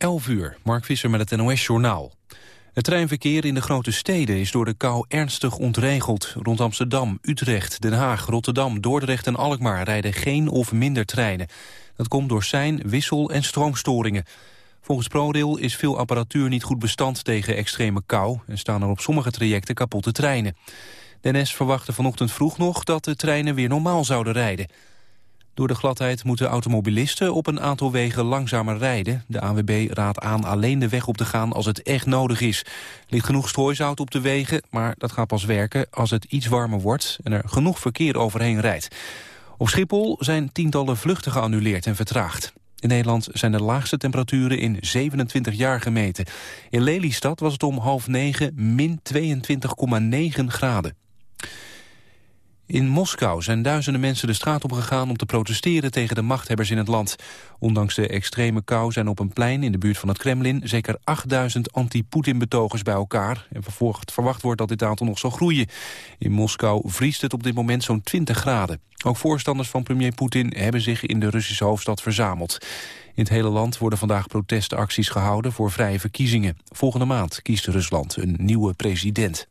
11 uur, Mark Visser met het NOS-journaal. Het treinverkeer in de grote steden is door de kou ernstig ontregeld. Rond Amsterdam, Utrecht, Den Haag, Rotterdam, Dordrecht en Alkmaar... rijden geen of minder treinen. Dat komt door sein, wissel- en stroomstoringen. Volgens ProRail is veel apparatuur niet goed bestand tegen extreme kou... en staan er op sommige trajecten kapotte treinen. De NS verwachtte vanochtend vroeg nog dat de treinen weer normaal zouden rijden... Door de gladheid moeten automobilisten op een aantal wegen langzamer rijden. De ANWB raadt aan alleen de weg op te gaan als het echt nodig is. Er ligt genoeg strooisout op de wegen, maar dat gaat pas werken als het iets warmer wordt en er genoeg verkeer overheen rijdt. Op Schiphol zijn tientallen vluchten geannuleerd en vertraagd. In Nederland zijn de laagste temperaturen in 27 jaar gemeten. In Lelystad was het om half negen min 22,9 graden. In Moskou zijn duizenden mensen de straat op gegaan om te protesteren tegen de machthebbers in het land. Ondanks de extreme kou zijn op een plein in de buurt van het Kremlin zeker 8000 anti-Poetin-betogers bij elkaar. En verwacht wordt dat dit aantal nog zal groeien. In Moskou vriest het op dit moment zo'n 20 graden. Ook voorstanders van premier Poetin hebben zich in de Russische hoofdstad verzameld. In het hele land worden vandaag protestacties gehouden voor vrije verkiezingen. Volgende maand kiest Rusland een nieuwe president.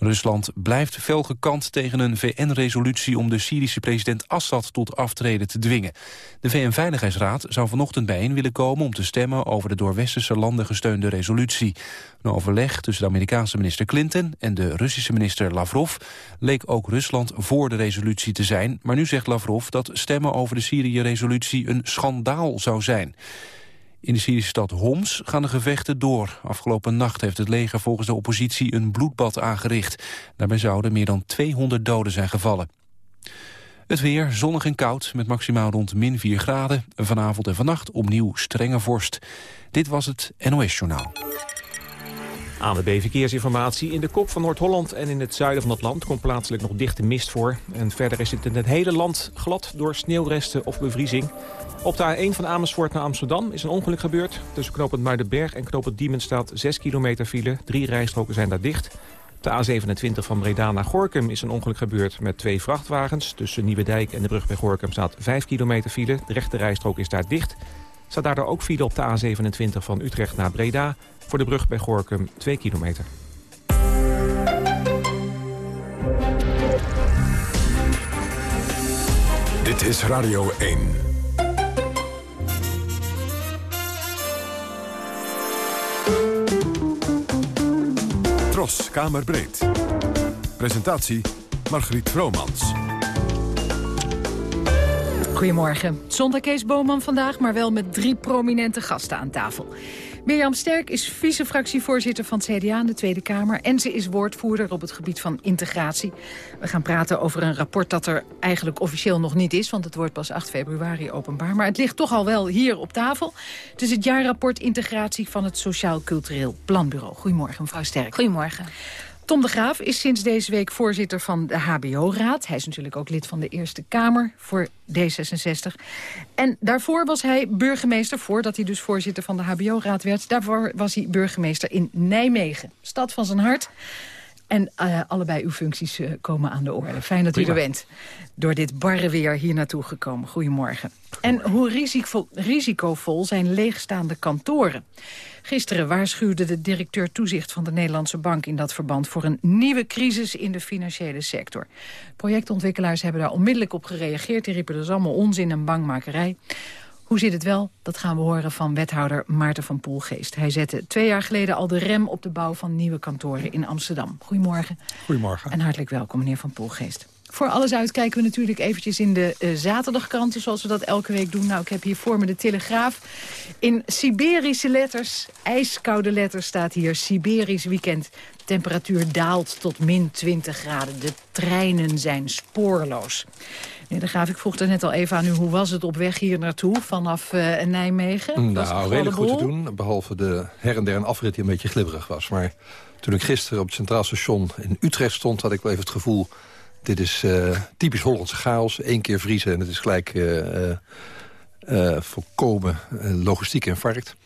Rusland blijft fel gekant tegen een VN-resolutie om de Syrische president Assad tot aftreden te dwingen. De VN-veiligheidsraad zou vanochtend bijeen willen komen om te stemmen over de door westerse landen gesteunde resolutie. Een overleg tussen de Amerikaanse minister Clinton en de Russische minister Lavrov leek ook Rusland voor de resolutie te zijn, maar nu zegt Lavrov dat stemmen over de Syrië-resolutie een schandaal zou zijn. In de Syrische stad Homs gaan de gevechten door. Afgelopen nacht heeft het leger volgens de oppositie een bloedbad aangericht. Daarbij zouden meer dan 200 doden zijn gevallen. Het weer zonnig en koud met maximaal rond min 4 graden. Vanavond en vannacht opnieuw strenge vorst. Dit was het NOS Journaal. Aan de B-verkeersinformatie. In de kop van Noord-Holland en in het zuiden van het land komt plaatselijk nog dichte mist voor. En verder is het in het hele land glad door sneeuwresten of bevriezing. Op de A1 van Amersfoort naar Amsterdam is een ongeluk gebeurd. Tussen knooppunt Muidenberg en knooppunt Diemen staat 6 kilometer file. Drie rijstroken zijn daar dicht. Op de A27 van Breda naar Gorkum is een ongeluk gebeurd met twee vrachtwagens. Tussen Nieuwedijk en de brug bij Gorkum staat 5 kilometer file. De rechte rijstrook is daar dicht. Staat daardoor ook file op de A27 van Utrecht naar Breda. Voor de brug bij Gorkum 2 kilometer. Dit is Radio 1. Tros, Kamerbreed. Presentatie Margriet Vromans. Goedemorgen. Zonder Kees Boman vandaag, maar wel met drie prominente gasten aan tafel. Mirjam Sterk is vice-fractievoorzitter van het CDA in de Tweede Kamer... en ze is woordvoerder op het gebied van integratie. We gaan praten over een rapport dat er eigenlijk officieel nog niet is... want het wordt pas 8 februari openbaar. Maar het ligt toch al wel hier op tafel. Het is het jaarrapport integratie van het Sociaal Cultureel Planbureau. Goedemorgen, mevrouw Sterk. Goedemorgen. Tom de Graaf is sinds deze week voorzitter van de HBO-raad. Hij is natuurlijk ook lid van de Eerste Kamer voor D66. En daarvoor was hij burgemeester, voordat hij dus voorzitter van de HBO-raad werd... daarvoor was hij burgemeester in Nijmegen, stad van zijn hart... En uh, allebei uw functies uh, komen aan de orde. Fijn dat u er bent. Door dit barre weer hier naartoe gekomen. Goedemorgen. En hoe risicovol, risicovol zijn leegstaande kantoren? Gisteren waarschuwde de directeur toezicht van de Nederlandse Bank in dat verband voor een nieuwe crisis in de financiële sector. Projectontwikkelaars hebben daar onmiddellijk op gereageerd. Die riepen dus allemaal onzin en bangmakerij. Hoe zit het wel? Dat gaan we horen van wethouder Maarten van Poelgeest. Hij zette twee jaar geleden al de rem op de bouw van nieuwe kantoren in Amsterdam. Goedemorgen. Goedemorgen. En hartelijk welkom, meneer van Poelgeest. Voor alles uit kijken we natuurlijk eventjes in de uh, zaterdagkranten... zoals we dat elke week doen. Nou, ik heb hier voor me de Telegraaf. In Siberische letters, ijskoude letters staat hier... Siberisch weekend. Temperatuur daalt tot min 20 graden. De treinen zijn spoorloos. Meneer De Graaf, ik vroeg er net al even aan u... hoe was het op weg hier naartoe vanaf uh, Nijmegen? Nou, redelijk goed te doen. Behalve de her en der een afrit die een beetje glibberig was. Maar toen ik gisteren op het Centraal Station in Utrecht stond... had ik wel even het gevoel dit is uh, typisch Hollandse chaos. Eén keer vriezen en het is gelijk uh, uh, volkomen logistiek infarct.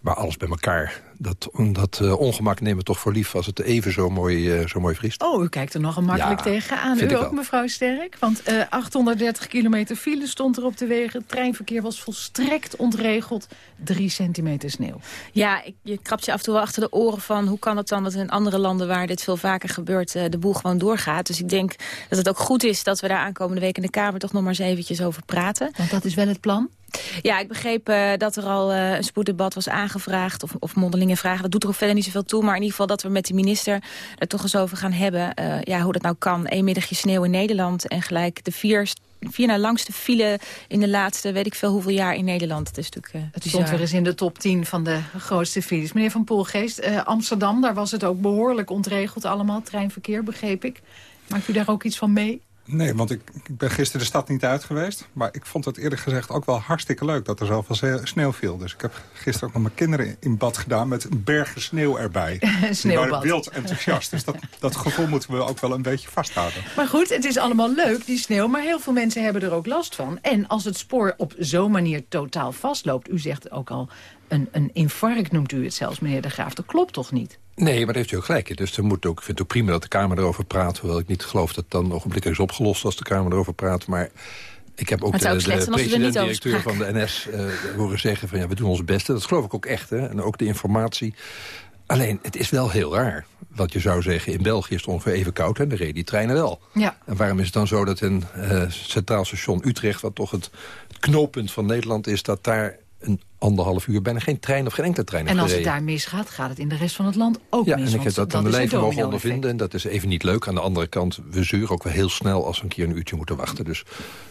Maar alles bij elkaar, dat, dat uh, ongemak nemen we toch voor lief... als het even zo mooi, uh, zo mooi vriest. Oh, u kijkt er nogal makkelijk ja, tegenaan. U ook, mevrouw Sterk? Want uh, 830 kilometer file stond er op de wegen. Het treinverkeer was volstrekt ontregeld. Drie centimeter sneeuw. Ja, ik, je krabt je af en toe wel achter de oren van... hoe kan het dan dat in andere landen waar dit veel vaker gebeurt... de boel gewoon doorgaat. Dus ik denk dat het ook goed is dat we daar aankomende week in de Kamer... toch nog maar eens eventjes over praten. Want dat is wel het plan? Ja, ik begreep uh, dat er al uh, een spoeddebat was aangevraagd. Of, of mondelinge vragen. Dat doet er ook verder niet zoveel toe. Maar in ieder geval dat we met de minister er toch eens over gaan hebben. Uh, ja, hoe dat nou kan. Eén middagje sneeuw in Nederland. En gelijk de vier vier na langste file in de laatste, weet ik veel hoeveel jaar in Nederland. Het, is natuurlijk, het stond weer eens in de top 10 van de grootste files. Meneer Van Poelgeest, Amsterdam, daar was het ook behoorlijk ontregeld allemaal. Treinverkeer, begreep ik. Maakt u daar ook iets van mee? Nee, want ik, ik, ben gisteren de stad niet uit geweest. Maar ik vond het eerlijk gezegd ook wel hartstikke leuk dat er zoveel sneeuw viel. Dus ik heb gisteren ook nog mijn kinderen in bad gedaan met bergen sneeuw erbij. Die waren wild enthousiast. Dus dat, dat gevoel moeten we ook wel een beetje vasthouden. Maar goed, het is allemaal leuk, die sneeuw. Maar heel veel mensen hebben er ook last van. En als het spoor op zo'n manier totaal vastloopt... u zegt ook al, een, een infarct noemt u het zelfs, meneer De Graaf. Dat klopt toch niet? Nee, maar daar heeft u ook gelijk in. Dus er moet ook, ik vind het ook prima dat de Kamer erover praat... hoewel ik niet geloof dat het dan ogenblikkelijk is opgelost als de Kamer erover praat. Maar ik heb ook de, de president-directeur van de NS uh, horen zeggen... van ja, we doen ons best. Dat geloof ik ook echt. Hè? En ook de informatie. Alleen, het is wel heel raar. Wat je zou zeggen, in België is het ongeveer even koud... en de reden die treinen wel. Ja. En waarom is het dan zo dat in uh, Centraal Station Utrecht... wat toch het, het knooppunt van Nederland is... dat daar een anderhalf uur bijna geen trein of geen enkele trein En als het daar misgaat, gaat het in de rest van het land ook ja, mis. Ja, en ik heb dat aan de lijve mogen ondervinden. En dat is even niet leuk. Aan de andere kant, we zeuren ook wel heel snel... als we een keer een uurtje moeten wachten. Dus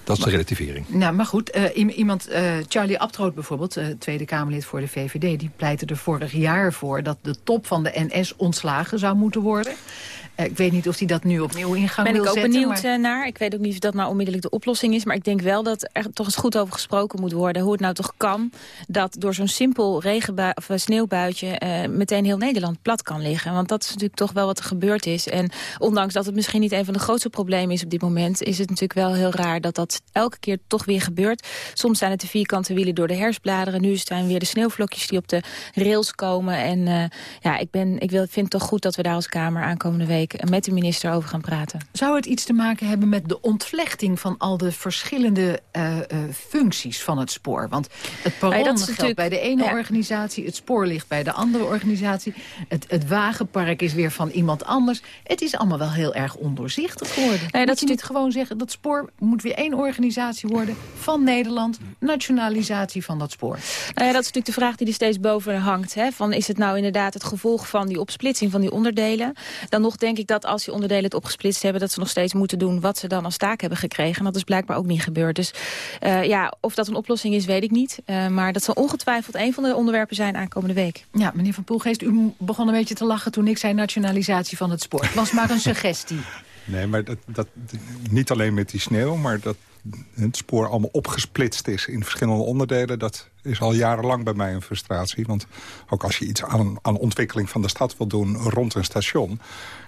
dat is de relativering. Nou, maar goed, uh, iemand, uh, Charlie Abtroot bijvoorbeeld... Uh, Tweede Kamerlid voor de VVD... die pleitte er vorig jaar voor... dat de top van de NS ontslagen zou moeten worden. Uh, ik weet niet of hij dat nu opnieuw in gang ben wil zetten. Ben ik ook benieuwd naar. Ik weet ook niet of dat nou onmiddellijk de oplossing is. Maar ik denk wel dat er toch eens goed over gesproken moet worden. Hoe het nou toch kan dat door zo'n simpel regenbui of sneeuwbuitje... Uh, meteen heel Nederland plat kan liggen. Want dat is natuurlijk toch wel wat er gebeurd is. En ondanks dat het misschien niet een van de grootste problemen is op dit moment... is het natuurlijk wel heel raar dat dat elke keer toch weer gebeurt. Soms zijn het de vierkante wielen door de herfstbladeren. Nu zijn weer de sneeuwvlokjes die op de rails komen. En uh, ja, ik, ben, ik wil, vind het toch goed dat we daar als Kamer aankomende week met de minister over gaan praten. Zou het iets te maken hebben met de ontvlechting van al de verschillende uh, uh, functies van het spoor? Want het perron ja, geldt bij de ene ja. organisatie, het spoor ligt bij de andere organisatie. Het, het wagenpark is weer van iemand anders. Het is allemaal wel heel erg ondoorzichtig geworden. Nee, dat je niet gewoon zeggen, dat spoor moet weer één organisatie worden van Nederland. Nationalisatie van dat spoor. Nou ja, dat is natuurlijk de vraag die er steeds boven hangt. Hè? Van, is het nou inderdaad het gevolg van die opsplitsing van die onderdelen? Dan nog denk ik dat als die onderdelen het opgesplitst hebben... dat ze nog steeds moeten doen wat ze dan als taak hebben gekregen. En dat is blijkbaar ook niet gebeurd. Dus uh, ja, of dat een oplossing is, weet ik niet. Uh, maar dat zal ongetwijfeld een van de onderwerpen zijn aankomende week. Ja, meneer Van Poelgeest, u begon een beetje te lachen... toen ik zei nationalisatie van het spoor. Het was maar een suggestie. Nee, maar dat, dat, niet alleen met die sneeuw, maar dat het spoor allemaal opgesplitst is in verschillende onderdelen... dat is al jarenlang bij mij een frustratie. Want ook als je iets aan, aan ontwikkeling van de stad wil doen rond een station...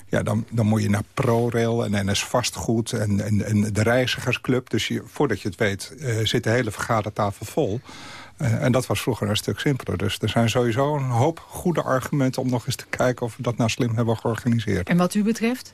Ja, dan, dan moet je naar ProRail en NS Vastgoed en, en, en de reizigersclub. Dus je, voordat je het weet uh, zit de hele vergadertafel vol. Uh, en dat was vroeger een stuk simpeler. Dus er zijn sowieso een hoop goede argumenten... om nog eens te kijken of we dat nou slim hebben georganiseerd. En wat u betreft?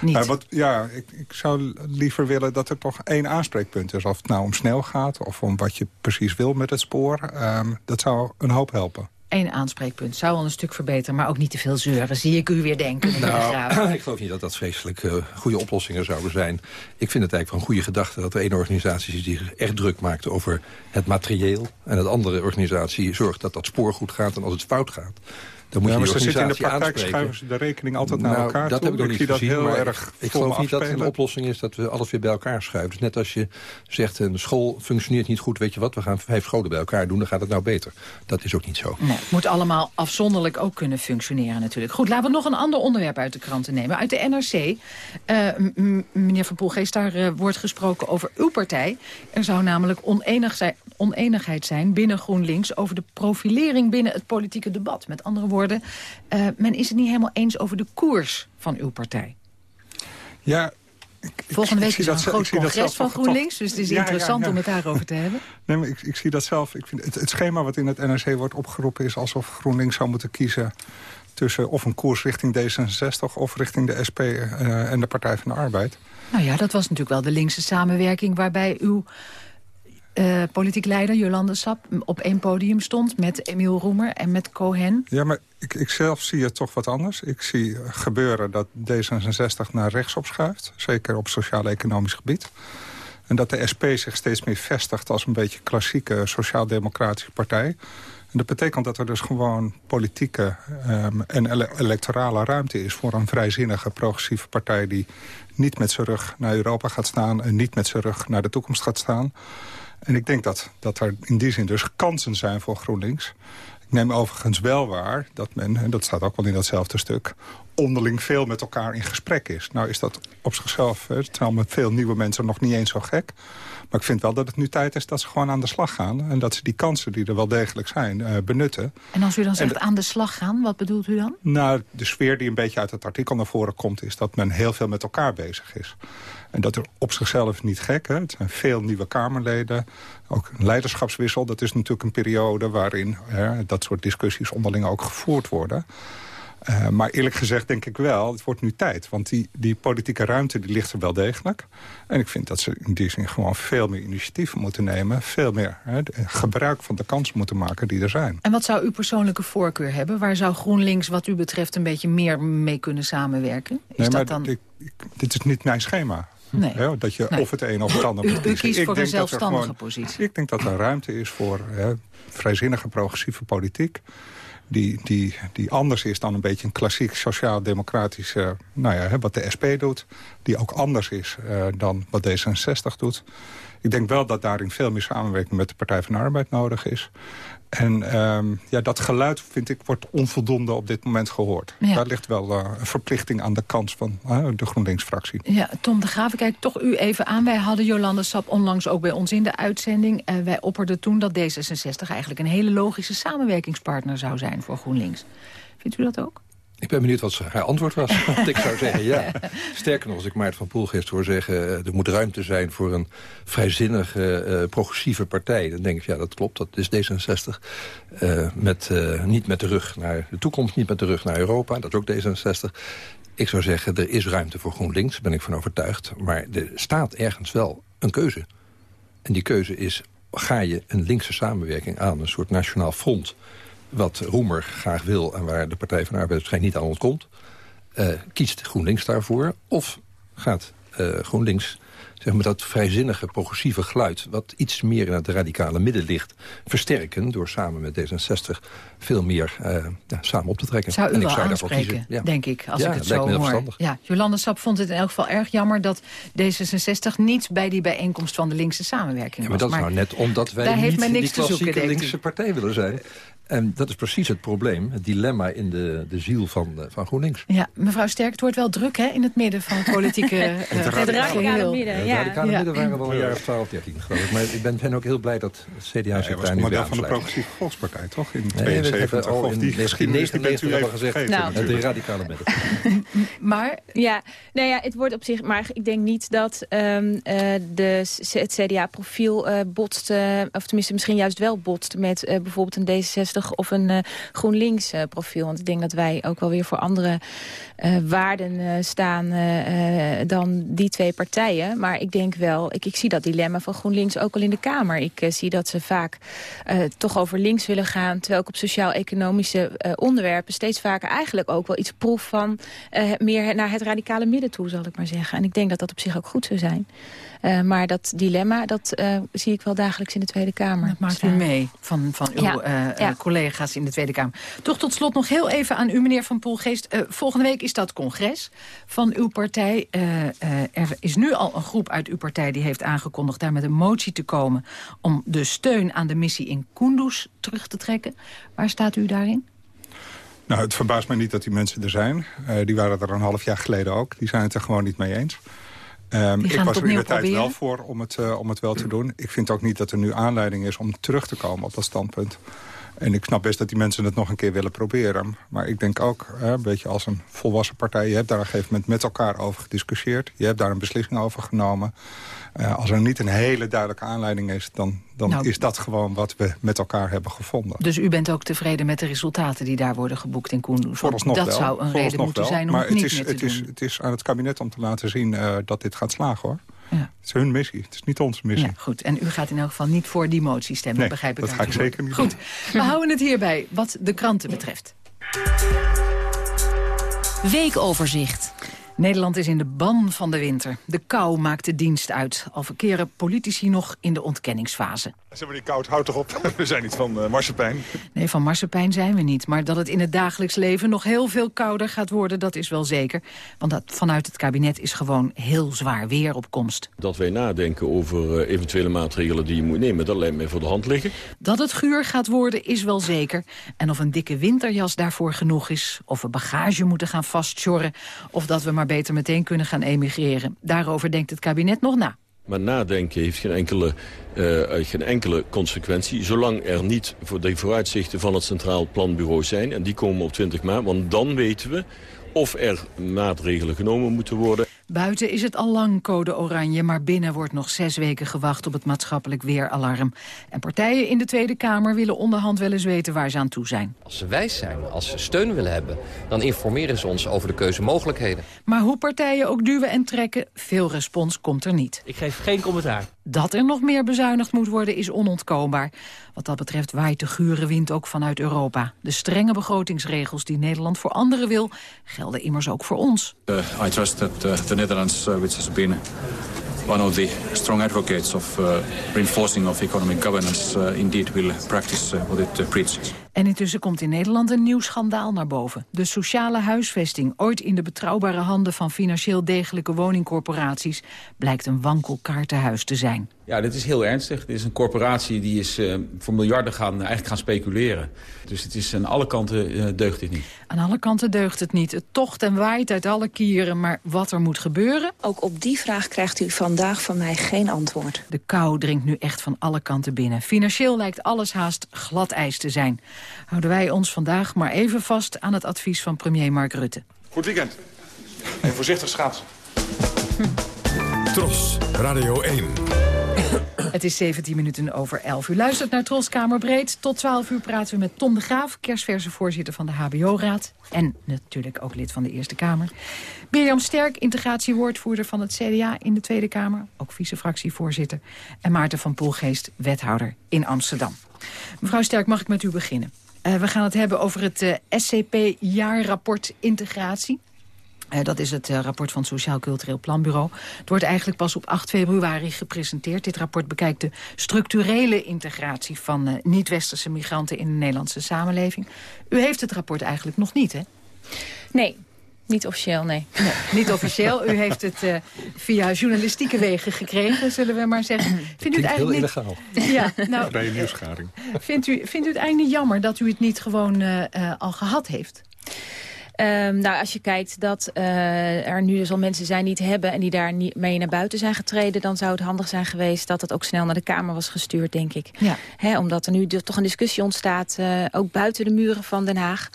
Niet. Uh, wat, ja, ik, ik, zou liever willen dat er toch één aanspreekpunt is. Of het nou om snel gaat of om wat je precies wil met het spoor. Um, dat zou een hoop helpen. Eén aanspreekpunt zou al een stuk verbeteren, maar ook niet te veel zeuren. Zie ik u weer denken, nou, Ik geloof niet dat dat vreselijk uh, goede oplossingen zouden zijn. Ik vind het eigenlijk wel een goede gedachte dat er één organisatie is... die zich echt druk maakt over het materieel... en een andere organisatie zorgt dat dat spoor goed gaat en als het fout gaat... Dan moet ja, je maar ze zitten in de praktijk aanspreken. schuiven ze de rekening altijd naar nou, elkaar dat toe. heb ik nog niet zie gezien, dat heel maar erg ik geloof niet dat een oplossing is dat we alles weer bij elkaar schuiven. Dus net als je zegt, een school functioneert niet goed, weet je wat, we gaan vijf scholen bij elkaar doen, dan gaat het nou beter. Dat is ook niet zo. Nee, het moet allemaal afzonderlijk ook kunnen functioneren natuurlijk. Goed, laten we nog een ander onderwerp uit de kranten nemen. Uit de NRC, uh, meneer Van Poelgeest, daar uh, wordt gesproken over uw partij. Er zou namelijk zijn, oneenigheid zijn binnen GroenLinks over de profilering binnen het politieke debat. Met andere woorden, uh, men is het niet helemaal eens over de koers van uw partij. Ja, Volgende week is er een groot congres van GroenLinks, dus het is interessant om het daarover te hebben. Nee, maar ik, ik zie dat zelf. Ik vind het, het schema wat in het NRC wordt opgeroepen is alsof GroenLinks zou moeten kiezen tussen of een koers richting D66 of richting de SP uh, en de Partij van de Arbeid. Nou ja, dat was natuurlijk wel de linkse samenwerking waarbij uw uh, politiek leider Jolande Sap op één podium stond... met Emiel Roemer en met Cohen. Ja, maar ik, ik zelf zie het toch wat anders. Ik zie gebeuren dat D66 naar rechts opschuift. Zeker op sociaal-economisch gebied. En dat de SP zich steeds meer vestigt als een beetje klassieke sociaal-democratische partij. En dat betekent dat er dus gewoon politieke um, en electorale ruimte is... voor een vrijzinnige, progressieve partij... die niet met zijn rug naar Europa gaat staan... en niet met zijn rug naar de toekomst gaat staan. En ik denk dat, dat er in die zin dus kansen zijn voor GroenLinks. Ik neem overigens wel waar dat men, en dat staat ook wel in datzelfde stuk... onderling veel met elkaar in gesprek is. Nou is dat op zichzelf, terwijl met veel nieuwe mensen nog niet eens zo gek. Maar ik vind wel dat het nu tijd is dat ze gewoon aan de slag gaan. En dat ze die kansen die er wel degelijk zijn, uh, benutten. En als u dan zegt aan de slag gaan, wat bedoelt u dan? Nou, de sfeer die een beetje uit het artikel naar voren komt... is dat men heel veel met elkaar bezig is. En dat er op zichzelf niet gek, hè? het zijn veel nieuwe Kamerleden. Ook een leiderschapswissel, dat is natuurlijk een periode... waarin hè, dat soort discussies onderling ook gevoerd worden... Uh, maar eerlijk gezegd denk ik wel, het wordt nu tijd. Want die, die politieke ruimte die ligt er wel degelijk. En ik vind dat ze in die zin gewoon veel meer initiatieven moeten nemen. Veel meer hè, gebruik van de kansen moeten maken die er zijn. En wat zou uw persoonlijke voorkeur hebben? Waar zou GroenLinks wat u betreft een beetje meer mee kunnen samenwerken? Is nee, dat dan... Ik, ik, dit is niet mijn schema. Nee. Hè, dat je of het een of het ander moet kiezen. U kiest ik voor een zelfstandige positie. Ik denk dat er ruimte is voor hè, vrijzinnige progressieve politiek die, die, die anders is dan een beetje een klassiek sociaal-democratische... nou ja, wat de SP doet, die ook anders is uh, dan wat D66 doet. Ik denk wel dat daarin veel meer samenwerking met de Partij van de Arbeid nodig is. En um, ja, dat geluid, vind ik, wordt onvoldoende op dit moment gehoord. Ja. Daar ligt wel uh, een verplichting aan de kant van uh, de GroenLinks-fractie. Ja, Tom de Graaf, kijk toch u even aan. Wij hadden Jolande Sap onlangs ook bij ons in de uitzending. Uh, wij opperden toen dat D66 eigenlijk een hele logische samenwerkingspartner zou zijn voor GroenLinks. Vindt u dat ook? Ik ben benieuwd wat haar antwoord was. Want ik zou zeggen ja. Sterker nog, als ik Maarten van Poel gisteren hoor zeggen... Eh, er moet ruimte zijn voor een vrijzinnige, uh, progressieve partij. Dan denk ik, ja, dat klopt, dat is D66. Uh, eh, met, niet met de rug naar de toekomst, niet met de rug naar Europa. Dat is ook D66. Ik zou zeggen, er is ruimte voor GroenLinks, daar ben ik van overtuigd. Maar er staat ergens wel een keuze. En die keuze is, ga je een linkse samenwerking aan... een soort nationaal front wat Roemer graag wil... en waar de Partij van de Arbeid waarschijnlijk niet aan ontkomt... Uh, kiest GroenLinks daarvoor. Of gaat uh, GroenLinks zeg maar, dat vrijzinnige, progressieve geluid... wat iets meer in het radicale midden ligt... versterken door samen met D66 veel meer uh, ja, samen op te trekken. Zou u en ik zou aanspreken, ja. denk ik, als ja, ik het zo hoor. Ja, Jolande Sap vond het in elk geval erg jammer... dat D66 niet bij die bijeenkomst van de linkse samenwerking ja, maar was. dat is nou net omdat wij niet die klassieke linkse partij willen zijn. En dat is precies het probleem, het dilemma in de, de ziel van, uh, van GroenLinks. Ja, mevrouw Sterk, het wordt wel druk hè, in het midden van het politieke uh, het radicale midden. Ja. Het radicale midden waren wel een jaar of 12, 13 geloof ik. Maar ik ben, ben ook heel blij dat het CDA zich daar nu bij van de progressieve volkspartij, toch? In 72, of die geschiedenis die bent u even gezegd. Nou. Het radicale midden. maar? Ja, nou ja, het wordt op zich... Maar ik denk niet dat um, uh, de, het CDA-profiel uh, botst... of tenminste misschien juist wel botst met bijvoorbeeld een D66 of een uh, GroenLinks uh, profiel. Want ik denk dat wij ook wel weer voor andere uh, waarden staan dan die twee partijen. Maar ik denk wel, ik, ik zie dat dilemma van GroenLinks ook al in de Kamer. Ik zie dat ze vaak toch over links willen gaan... terwijl ik op sociaal-economische onderwerpen steeds vaker eigenlijk ook wel iets proef van... meer naar het radicale midden toe, zal ik maar zeggen. En ik denk dat dat op zich ook goed zou zijn. Uh, maar dat dilemma, dat uh, zie ik wel dagelijks in de Tweede Kamer. Dat maakt u mee van, van uw ja, uh, ja. collega's in de Tweede Kamer. Toch tot slot nog heel even aan u, meneer Van Poelgeest. volgende week is dat congres van uw partij. er is nu al een groep uit uw partij die heeft aangekondigd... daar met een motie te komen om de steun aan de missie in Kunduz terug te trekken. Waar staat u daarin? Nou, het verbaast mij niet dat die mensen er zijn. die waren er een half jaar geleden ook. Die zijn het er gewoon niet mee eens. Um, ik was er in de tijd wel voor om het, uh, om het wel te doen. Ik vind ook niet dat er nu aanleiding is om terug te komen op dat standpunt. En ik snap best dat die mensen het nog een keer willen proberen. Maar ik denk ook, hè, een beetje als een volwassen partij... je hebt daar op een gegeven moment met elkaar over gediscussieerd. Je hebt daar een beslissing over genomen. Uh, als er niet een hele duidelijke aanleiding is... dan, dan nou, is dat gewoon wat we met elkaar hebben gevonden. Dus u bent ook tevreden met de resultaten die daar worden geboekt in Koendoes? Vooralsnog dat wel. zou een reden moeten wel. zijn om maar het niet is, meer te het doen. Is, het is aan het kabinet om te laten zien uh, dat dit gaat slagen, hoor. Ja. Het is hun missie, het is niet onze missie. Ja, goed. En u gaat in elk geval niet voor die motie stemmen, nee, begrijp ik dat ga ik zeker niet Goed, we houden het hierbij, wat de kranten betreft. Weekoverzicht. Nederland is in de ban van de winter. De kou maakt de dienst uit. Al verkeren politici nog in de ontkenningsfase. Zeg maar niet koud, houd toch op. We zijn niet van uh, marsepein. Nee, van marsepein zijn we niet. Maar dat het in het dagelijks leven nog heel veel kouder gaat worden... dat is wel zeker. Want dat vanuit het kabinet is gewoon heel zwaar weer op komst. Dat wij nadenken over uh, eventuele maatregelen die je moet nemen... dat lijkt mij voor de hand liggen. Dat het guur gaat worden is wel zeker. En of een dikke winterjas daarvoor genoeg is... of we bagage moeten gaan vastsjorren... of dat we maar beter meteen kunnen gaan emigreren. Daarover denkt het kabinet nog na. Maar nadenken heeft geen enkele, uh, geen enkele consequentie... zolang er niet voor de vooruitzichten van het Centraal Planbureau zijn... en die komen op 20 maart, want dan weten we of er maatregelen genomen moeten worden. Buiten is het al lang code oranje, maar binnen wordt nog zes weken gewacht op het maatschappelijk weeralarm. En partijen in de Tweede Kamer willen onderhand wel eens weten waar ze aan toe zijn. Als ze wijs zijn, als ze steun willen hebben, dan informeren ze ons over de keuzemogelijkheden. Maar hoe partijen ook duwen en trekken, veel respons komt er niet. Ik geef geen commentaar. Dat er nog meer bezuinigd moet worden is onontkoombaar. Wat dat betreft waait de gure wind ook vanuit Europa. De strenge begrotingsregels die Nederland voor anderen wil... gelden immers ook voor ons. Uh, I trust that uh, the Netherlands, uh, which has been one of the strong advocates of uh, reinforcing of economic governance, uh, indeed will practice what it preaches. En intussen komt in Nederland een nieuw schandaal naar boven. De sociale huisvesting, ooit in de betrouwbare handen van financieel degelijke woningcorporaties, blijkt een wankel kaartenhuis te zijn. Ja, dit is heel ernstig. Dit is een corporatie die is uh, voor miljarden gaan, eigenlijk gaan speculeren. Dus het is aan alle kanten uh, deugt dit niet. Aan alle kanten deugt het niet. Het tocht en waait uit alle kieren, maar wat er moet gebeuren... Ook op die vraag krijgt u vandaag van mij geen antwoord. De kou dringt nu echt van alle kanten binnen. Financieel lijkt alles haast glad ijs te zijn. Houden wij ons vandaag maar even vast aan het advies van premier Mark Rutte. Goed weekend. En voorzichtig schaatsen. Tros, Radio 1. Het is 17 minuten over 11 U luistert naar Tros Kamerbreed. Tot 12 uur praten we met Tom de Graaf, kerstverse voorzitter van de HBO-raad. En natuurlijk ook lid van de Eerste Kamer. Mirjam Sterk, integratiewoordvoerder van het CDA in de Tweede Kamer. Ook vice-fractievoorzitter. En Maarten van Poelgeest, wethouder in Amsterdam. Mevrouw Sterk, mag ik met u beginnen? Uh, we gaan het hebben over het uh, SCP-jaarrapport integratie. Uh, dat is het rapport van het Sociaal Cultureel Planbureau. Het wordt eigenlijk pas op 8 februari gepresenteerd. Dit rapport bekijkt de structurele integratie van niet-westerse migranten in de Nederlandse samenleving. U heeft het rapport eigenlijk nog niet, hè? Nee, niet officieel, nee. nee niet officieel. U heeft het uh, via journalistieke wegen gekregen, zullen we maar zeggen. Vindt u het eigenlijk heel illegaal. Niet... Ja, nou, Bij een nieuwsgaring. Vindt u, vindt u het eigenlijk niet jammer dat u het niet gewoon uh, uh, al gehad heeft? Um, nou, als je kijkt dat uh, er nu dus al mensen zijn die het hebben... en die daar niet mee naar buiten zijn getreden... dan zou het handig zijn geweest dat het ook snel naar de Kamer was gestuurd, denk ik. Ja. He, omdat er nu toch een discussie ontstaat, uh, ook buiten de muren van Den Haag.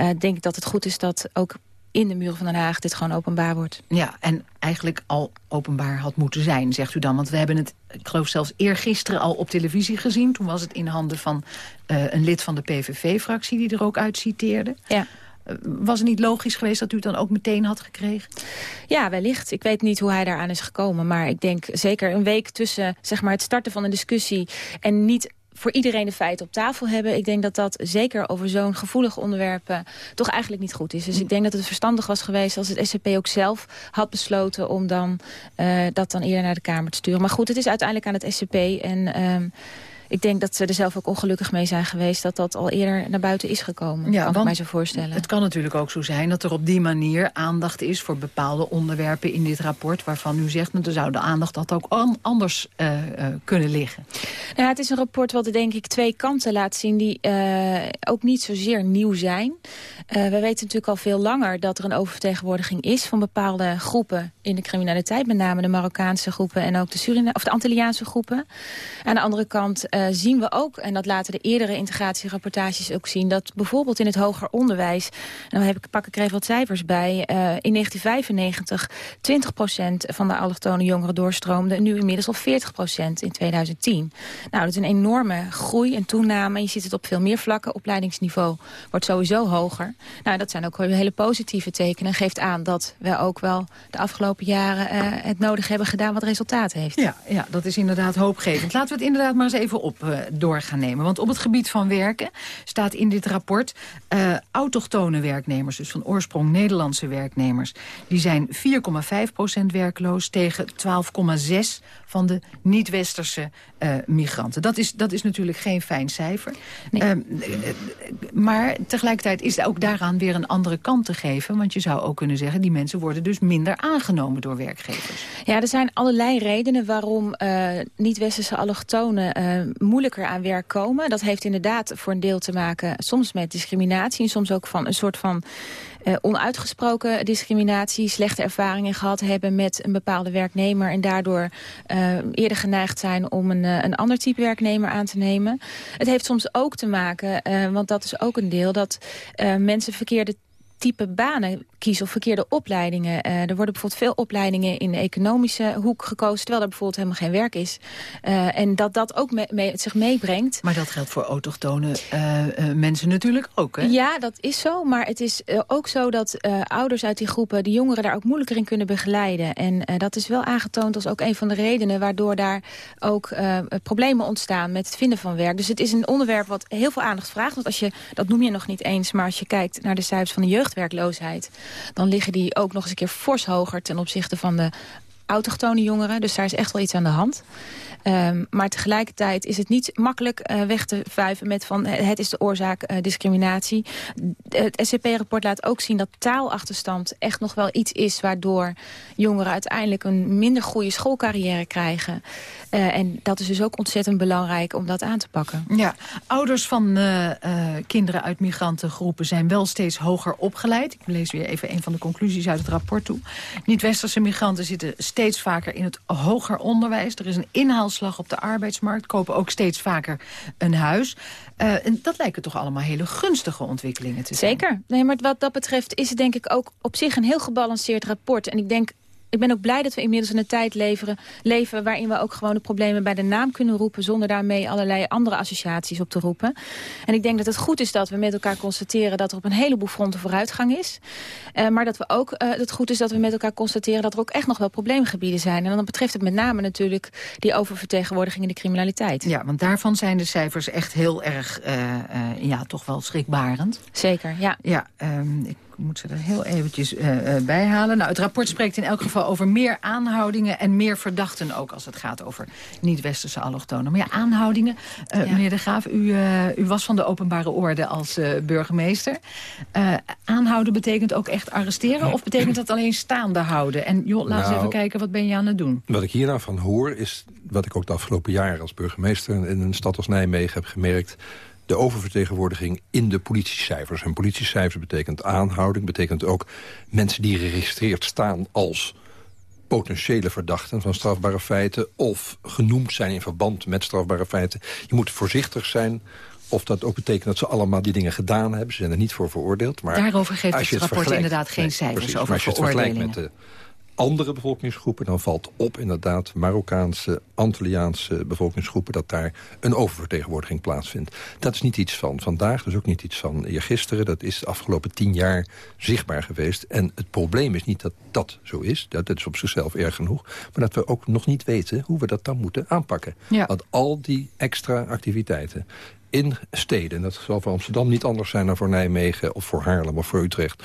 Uh, denk ik dat het goed is dat ook in de muren van Den Haag dit gewoon openbaar wordt. Ja, en eigenlijk al openbaar had moeten zijn, zegt u dan. Want we hebben het, ik geloof zelfs eergisteren al op televisie gezien. Toen was het in handen van een lid van de PVV-fractie die er ook uit citeerde. Ja. Was het niet logisch geweest dat u het dan ook meteen had gekregen? Ja, wellicht. Ik weet niet hoe hij daaraan is gekomen. Maar ik denk zeker een week tussen zeg maar, het starten van een discussie... en niet voor iedereen de feiten op tafel hebben. Ik denk dat dat zeker over zo'n gevoelig onderwerp uh, toch eigenlijk niet goed is. Dus ik denk dat het verstandig was geweest als het SCP ook zelf had besloten... om dan, uh, dat dan eerder naar de Kamer te sturen. Maar goed, het is uiteindelijk aan het SCP en... Uh, ik denk dat ze er zelf ook ongelukkig mee zijn geweest... dat dat al eerder naar buiten is gekomen, ja, kan ik mij zo voorstellen. Het kan natuurlijk ook zo zijn dat er op die manier aandacht is... voor bepaalde onderwerpen in dit rapport... waarvan u zegt, nou, er zou de aandacht dat ook anders uh, uh, kunnen liggen. Nou ja, het is een rapport wat denk ik twee kanten laat zien... die uh, ook niet zozeer nieuw zijn. we weten natuurlijk al veel langer dat er een oververtegenwoordiging is... van bepaalde groepen in de criminaliteit. Met name de Marokkaanse groepen en ook de, Surina of de Antilliaanse groepen. Aan de andere kant uh, zien we ook, en dat laten de eerdere integratierapportages ook zien... dat bijvoorbeeld in het hoger onderwijs, nou heb ik, pak ik even wat cijfers bij... Uh, in 1995 20% van de allochtone jongeren doorstroomde... en nu inmiddels al 40% in 2010. Nou, dat is een enorme groei en toename. Je ziet het op veel meer vlakken. Opleidingsniveau wordt sowieso hoger. Nou, dat zijn ook hele positieve tekenen. Geeft aan dat we ook wel de afgelopen jaren uh, het nodig hebben gedaan wat resultaat heeft. Ja, ja, dat is inderdaad hoopgevend. Laten we het inderdaad maar eens even op uh, door gaan nemen. Want op het gebied van werken staat in dit rapport... Uh, autochtone werknemers, dus van oorsprong Nederlandse werknemers... die zijn 4,5% werkloos tegen 12,6 van de niet-westerse uh, migranten. Dat is, dat is natuurlijk geen fijn cijfer. Nee. Uh, maar tegelijkertijd is ook daaraan weer een andere kant te geven. Want je zou ook kunnen zeggen, die mensen worden dus minder aangenomen door werkgevers. Ja, er zijn allerlei redenen waarom niet-westerse allochtonen moeilijker aan werk komen. Dat heeft inderdaad voor een deel te maken soms met discriminatie... en soms ook van een soort van uh, onuitgesproken discriminatie, slechte ervaringen gehad hebben met een bepaalde werknemer en daardoor uh, eerder geneigd zijn om een, uh, een ander type werknemer aan te nemen. Het heeft soms ook te maken, want dat is ook een deel, dat mensen verkeerde type banen kiezen of verkeerde opleidingen. Uh, er worden bijvoorbeeld veel opleidingen in de economische hoek gekozen... terwijl er bijvoorbeeld helemaal geen werk is. Uh, en dat dat ook me me zich meebrengt. Maar dat geldt voor autochtone uh, mensen natuurlijk ook, hè? Ja, dat is zo. Maar het is ook zo dat ouders uit die groepen... die jongeren daar ook moeilijker in kunnen begeleiden. En dat is wel aangetoond als ook een van de redenen... waardoor daar ook problemen ontstaan met het vinden van werk. Dus het is een onderwerp wat heel veel aandacht vraagt. Want als je, dat noem je nog niet eens... maar als je kijkt naar de cijfers van de jeugdwerkloosheid dan liggen die ook nog eens een keer fors hoger ten opzichte van de autochtone jongeren. Dus daar is echt wel iets aan de hand. Um, maar tegelijkertijd is het niet makkelijk uh, weg te vuiven met van het is de oorzaak uh, discriminatie. Het SCP-rapport laat ook zien dat taalachterstand echt nog wel iets is waardoor jongeren uiteindelijk een minder goede schoolcarrière krijgen. En dat is dus ook ontzettend belangrijk om dat aan te pakken. Ja, ouders van kinderen uit migrantengroepen zijn wel steeds hoger opgeleid. Ik lees weer even een van de conclusies uit het rapport toe. Niet-westerse migranten zitten steeds vaker in het hoger onderwijs. Er is een inhaal inhaalslag op de arbeidsmarkt... kopen ook steeds vaker een huis. Uh, en dat lijken toch allemaal hele gunstige ontwikkelingen te zijn. Zeker. Nee, maar wat dat betreft is het denk ik ook op zich een heel gebalanceerd rapport. En ik denk ik ben ook blij dat we inmiddels in een tijd leveren, leven... waarin we ook gewoon de problemen bij de naam kunnen roepen... zonder daarmee allerlei andere associaties op te roepen. En ik denk dat het goed is dat we met elkaar constateren... dat er op een heleboel fronten vooruitgang is. Uh, maar dat we ook uh, het goed is dat we met elkaar constateren... dat er ook echt nog wel probleemgebieden zijn. En dan betreft het met name natuurlijk die oververtegenwoordiging in de criminaliteit. Ja, want daarvan zijn de cijfers echt heel erg, uh, ja, toch wel schrikbarend. Zeker, ja. Ja, um, ik moet ze er heel eventjes uh, uh, bij halen. Nou, het rapport spreekt in elk geval over meer aanhoudingen... en meer verdachten ook als het gaat over niet-westerse allochtonen. Maar ja, aanhoudingen. Uh, ja. Meneer De Graaf, u, u, was van de openbare orde als burgemeester. aanhouden betekent ook echt arresteren... of betekent dat alleen staande houden? En joh, laten we nou, even kijken, wat ben je aan het doen? Wat ik hier nou van hoor, is wat ik ook de afgelopen jaren... als burgemeester in een stad als Nijmegen heb gemerkt de oververtegenwoordiging in de politiecijfers. En politiecijfers betekent aanhouding, betekent ook mensen die geregistreerd staan als potentiële verdachten van strafbare feiten... of genoemd zijn in verband met strafbare feiten. Je moet voorzichtig zijn of dat ook betekent dat ze allemaal die dingen gedaan hebben. Ze zijn er niet voor veroordeeld. Maar Daarover geeft het, het rapport inderdaad geen nee, cijfers precies, over maar als je het vergelijkt met de andere bevolkingsgroepen... dan valt op inderdaad Marokkaanse, Antilliaanse bevolkingsgroepen... dat daar een oververtegenwoordiging plaatsvindt. Dat is niet iets van vandaag, dat is ook niet iets van gisteren. Dat is de afgelopen tien jaar zichtbaar geweest. En het probleem is niet dat dat zo is. Dat, dat is op zichzelf erg genoeg. Maar dat we ook nog niet weten hoe we dat dan moeten aanpakken. Ja. Want al die extra activiteiten in steden... dat zal voor Amsterdam niet anders zijn dan voor Nijmegen... of voor Haarlem of voor Utrecht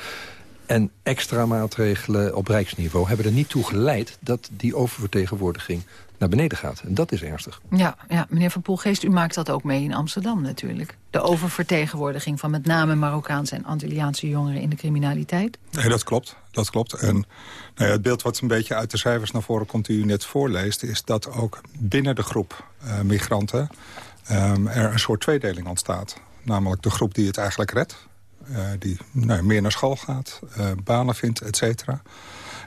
en extra maatregelen op rijksniveau hebben er niet toe geleid... dat die oververtegenwoordiging naar beneden gaat. En dat is ernstig. Ja, ja, meneer Van Poelgeest, u maakt dat ook mee in Amsterdam natuurlijk. De oververtegenwoordiging van met name Marokkaanse en Antilliaanse jongeren in de criminaliteit. Nee, dat klopt. Dat klopt. En nou ja, het beeld wat een beetje uit de cijfers naar voren komt... die u net voorleest, is dat ook binnen de groep uh, migranten... Um, er een soort tweedeling ontstaat. Namelijk de groep die het eigenlijk redt. Uh, die nou, meer naar school gaat, uh, banen vindt, et cetera.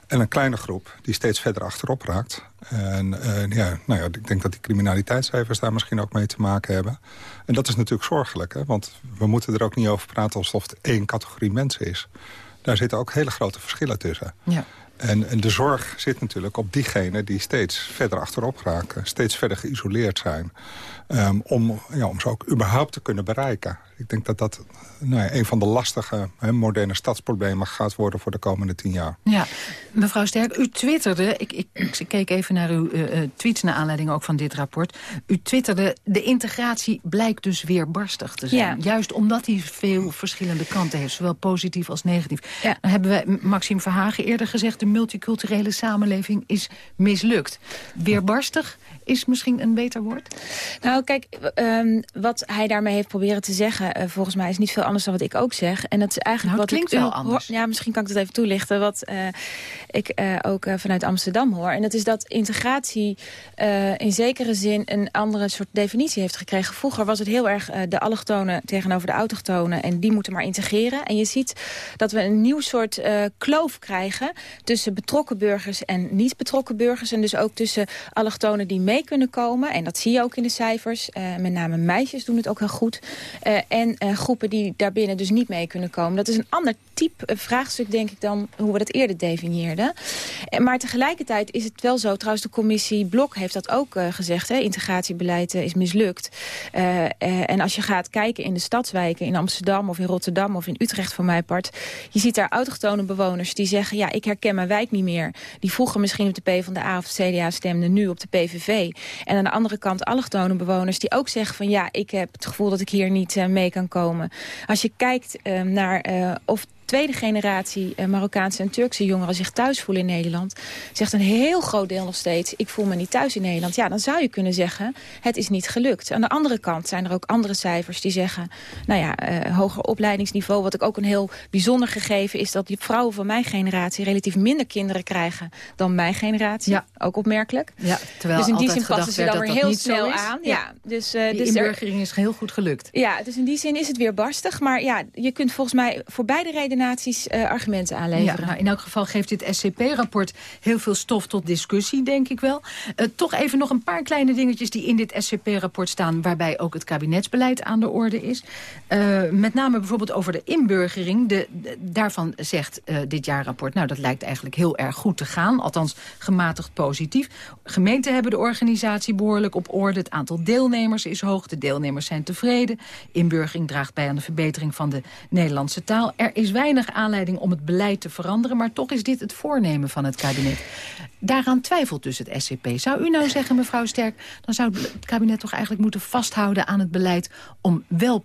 En een kleine groep die steeds verder achterop raakt. En uh, ja, nou ja, ik denk dat die criminaliteitscijfers daar misschien ook mee te maken hebben. En dat is natuurlijk zorgelijk, hè? want we moeten er ook niet over praten alsof het één categorie mensen is. Daar zitten ook hele grote verschillen tussen. Ja. En, en, de zorg zit natuurlijk op diegenen die steeds verder achterop raken. Steeds verder geïsoleerd zijn. Um, om, ja, om ze ook überhaupt te kunnen bereiken. Ik denk dat dat nou ja, een van de lastige hè, moderne stadsproblemen gaat worden voor de komende tien jaar. Ja, mevrouw Sterk, u twitterde, ik, ik, ik keek even naar uw uh, tweets naar aanleiding ook van dit rapport. U twitterde, de integratie blijkt dus weer barstig te zijn. Ja. Juist omdat hij veel verschillende kanten heeft, zowel positief als negatief. Ja. Dan hebben we Maxime Verhagen eerder gezegd, de multiculturele samenleving is mislukt. Weerbarstig is misschien een beter woord? Nou, kijk, um, wat hij daarmee heeft proberen te zeggen... Uh, volgens mij is niet veel anders dan wat ik ook zeg. En dat is eigenlijk nou, wat ik wel anders. Ja, misschien kan ik dat even toelichten. Wat uh, ik uh, ook vanuit Amsterdam hoor. En dat is dat integratie in zekere zin een andere soort definitie heeft gekregen. Vroeger was het heel erg de allochtonen tegenover de autochtonen. En die moeten maar integreren. En je ziet dat we een nieuw soort kloof krijgen... tussen betrokken burgers en niet betrokken burgers. En dus ook tussen allochtonen die mee kunnen komen. En dat zie je ook in de cijfers. Uh, met name meisjes doen het ook heel goed. Uh, en uh, groepen die daarbinnen dus niet mee kunnen komen. Dat is een ander type vraagstuk, denk ik, dan hoe we dat eerder definieerden. maar tegelijkertijd is het wel zo, trouwens de commissie Blok heeft dat ook gezegd. Hè, integratiebeleid is mislukt. en als je gaat kijken in de stadswijken, in Amsterdam of in Rotterdam of in Utrecht voor mijn part. Je ziet daar autochtone bewoners die zeggen, ja, ik herken mijn wijk niet meer. Die vroeger misschien op de PvdA of de CDA stemden, nu op de PVV. En aan de andere kant allochtone bewoners die ook zeggen van... ja, ik heb het gevoel dat ik hier niet uh, mee kan komen. Als je kijkt uh, naar uh, of tweede generatie uh, Marokkaanse en Turkse jongeren zich thuis voelen in Nederland... zegt een heel groot deel nog steeds, ik voel me niet thuis in Nederland. Ja, dan zou je kunnen zeggen, het is niet gelukt. Aan de andere kant zijn er ook andere cijfers die zeggen... nou ja, uh, hoger opleidingsniveau, wat ik ook een heel bijzonder gegeven is... dat die vrouwen van mijn generatie relatief minder kinderen krijgen dan mijn generatie. Ja. Ook opmerkelijk. Ja, terwijl dus in die zin passen ze dan weer heel snel aan. Ja. ja. dus, uh, die dus inburgering er, is heel goed gelukt. Ja, dus in die zin is het weer barstig. Maar ja, je kunt volgens mij voor beide redenen naties uh, argumenten aanleveren. Nou, in elk geval geeft dit SCP-rapport heel veel stof tot discussie, denk ik wel. Uh, toch even nog een paar kleine dingetjes die in dit SCP-rapport staan... waarbij ook het kabinetsbeleid aan de orde is. Uh, met name bijvoorbeeld over de inburgering. De, daarvan zegt dit jaarrapport, nou dat lijkt eigenlijk heel erg goed te gaan. Althans gematigd positief. Gemeenten hebben de organisatie behoorlijk op orde. Het aantal deelnemers is hoog. De deelnemers zijn tevreden. Inburgering draagt bij aan de verbetering van de Nederlandse taal. Er is weinig aanleiding om het beleid te veranderen... maar toch is dit het voornemen van het kabinet. Daaraan twijfelt dus het SCP. Zou u nou zeggen, mevrouw Sterk... dan zou het kabinet toch eigenlijk moeten vasthouden aan het beleid... om wel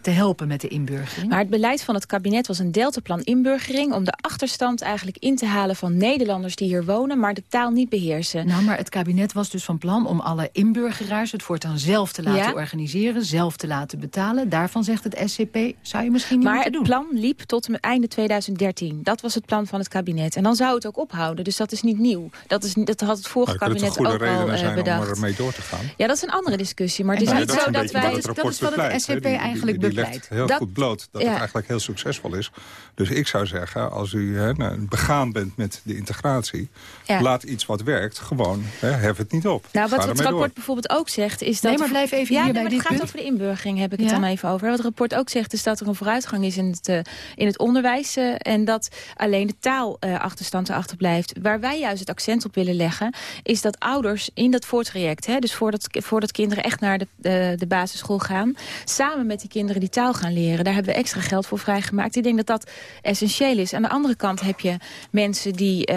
te helpen met de inburgering. Maar het beleid van het kabinet was een deltaplan inburgering... om de achterstand eigenlijk in te halen van Nederlanders die hier wonen... maar de taal niet beheersen. Nou, maar het kabinet was dus van plan om alle inburgeraars... het voortaan zelf te laten ja. organiseren, zelf te laten betalen. Daarvan zegt het SCP, zou je misschien niet maar moeten doen. Maar het plan liep tot einde 2013. Dat was het plan van het kabinet. En dan zou het ook ophouden, dus dat is niet nieuw. Dat, is, dat had het vorige maar kabinet ook al uh, bedacht. om ermee door te gaan. Ja, dat is een andere discussie. Maar het is niet dat zo dat wij... Dat, dat is wat het SCP die, eigenlijk die, die bepleit. heel dat, goed bloot dat ja. het eigenlijk heel succesvol is. Dus ik zou zeggen, als u hè, nou, begaan bent met de integratie... Ja. laat iets wat werkt gewoon, hè, hef het niet op. Nou, wat het rapport door. bijvoorbeeld ook zegt... is dat Nee, maar blijf even ja, hier bij maar dit het gaat over de inburgering, heb ik het dan even over. Wat het rapport ook zegt, is dat er een vooruitgang is in het, uh, in het onderwijs... Uh, en dat alleen de taalachterstand uh, achterblijft. Waar wij juist het accent op willen leggen... is dat ouders in dat voortraject, hè, dus voordat, voordat kinderen echt naar de, de, de basisschool gaan... samen samen met die kinderen die taal gaan leren. Daar hebben we extra geld voor vrijgemaakt. Ik denk dat dat essentieel is. Aan de andere kant heb je mensen die uh,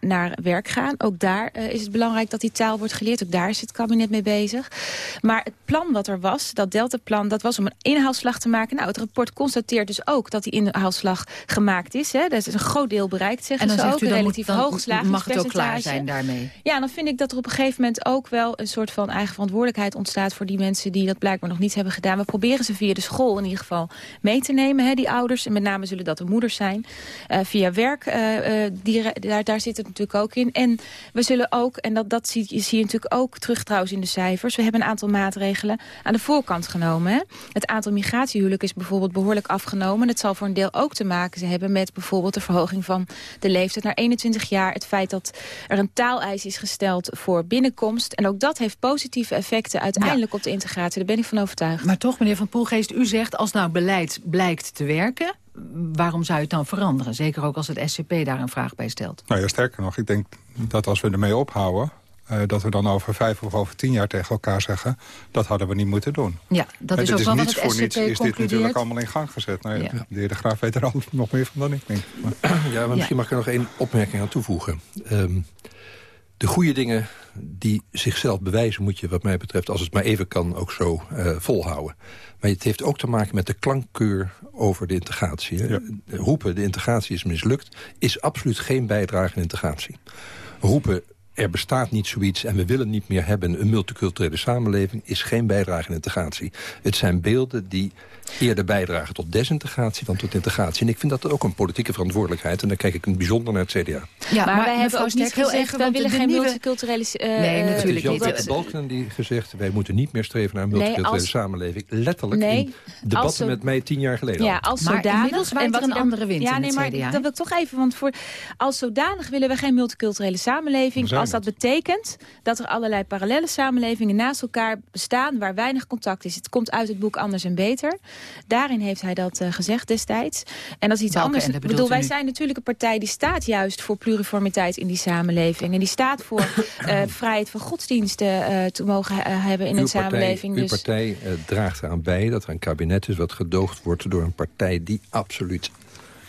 naar werk gaan. Ook daar uh, is het belangrijk dat die taal wordt geleerd. Ook daar is het kabinet mee bezig. Maar het plan wat er was, dat Deltaplan, dat was om een inhaalslag te maken. Nou, het rapport constateert dus ook dat die inhaalslag gemaakt is. Hè. Dat is een groot deel bereikt, zeggen en ze ook. U, dan relatief moet, dan hoog mag het ook klaar zijn daarmee. Ja, dan vind ik dat er op een gegeven moment ook wel een soort van eigen verantwoordelijkheid ontstaat voor die mensen die dat blijkbaar nog niet hebben gedaan. We proberen ze via de school in ieder geval mee te nemen, hè, die ouders. En met name zullen dat de moeders zijn. Uh, via werk, uh, die, daar, daar zit het natuurlijk ook in. En we zullen ook, en dat, dat zie, zie je natuurlijk ook terug trouwens in de cijfers. We hebben een aantal maatregelen aan de voorkant genomen. Hè. Het aantal migratiehuwelijken is bijvoorbeeld behoorlijk afgenomen. Dat zal voor een deel ook te maken hebben met bijvoorbeeld de verhoging van de leeftijd naar 21 jaar. Het feit dat er een taaleis is gesteld voor binnenkomst. En ook dat heeft positieve effecten uiteindelijk ja. op de integratie. Daar ben ik van overtuigd. Maar toch, meneer Van Poelgeest, u zegt als nou beleid blijkt te werken waarom zou je het dan veranderen? Zeker ook als het SCP daar een vraag bij stelt. Nou ja, sterker nog, ik denk dat als we ermee ophouden... Uh, dat we dan over vijf of over tien jaar tegen elkaar zeggen... dat hadden we niet moeten doen. Ja, dat is het ook is wel niets wat voor SCP niets is dit natuurlijk allemaal in gang gezet. Nou, ja. De heer De Graaf weet er al nog meer van dan ik denk. Maar. Ja, maar misschien mag ik er nog één opmerking aan toevoegen. Um, de goede dingen die zichzelf bewijzen... moet je wat mij betreft, als het maar even kan, ook zo uh, volhouden. Maar het heeft ook te maken met de klankkeur over de integratie. Ja. Roepen, de integratie is mislukt, is absoluut geen bijdrage aan integratie. Roepen, er bestaat niet zoiets en we willen niet meer hebben... een multiculturele samenleving, is geen bijdrage aan integratie. Het zijn beelden die eerder bijdragen tot desintegratie dan tot integratie. En ik vind dat ook een politieke verantwoordelijkheid. En dan kijk ik bijzonder naar het CDA. Ja, maar, maar wij hebben ook niet gezegd, even, wij willen geen nieuwe... multiculturele... Uh, nee, natuurlijk niet. Het is Balken die gezegd, wij moeten niet meer streven naar een multiculturele nee, als, samenleving. Letterlijk nee, in debatten zo, met mij tien jaar geleden Ja, als maar zodanig. inmiddels en wat een andere wind ja, nee, in maar het CDA. dat wil ik toch even, want voor, als zodanig willen we geen multiculturele samenleving. Als dat betekent dat er allerlei parallele samenlevingen naast elkaar bestaan... waar weinig contact is. Het komt uit het boek Anders en Beter. Daarin heeft hij dat uh, gezegd destijds. En dat is iets Welke, anders. Ik bedoel, wij nu? zijn natuurlijk een partij die staat juist voor pluriformiteit in die samenleving. En die staat voor uh, vrijheid van godsdiensten uh, te mogen hebben in uw een partij, samenleving. Uw Dus partij draagt eraan bij dat er een kabinet is wat gedoogd wordt door een partij die absoluut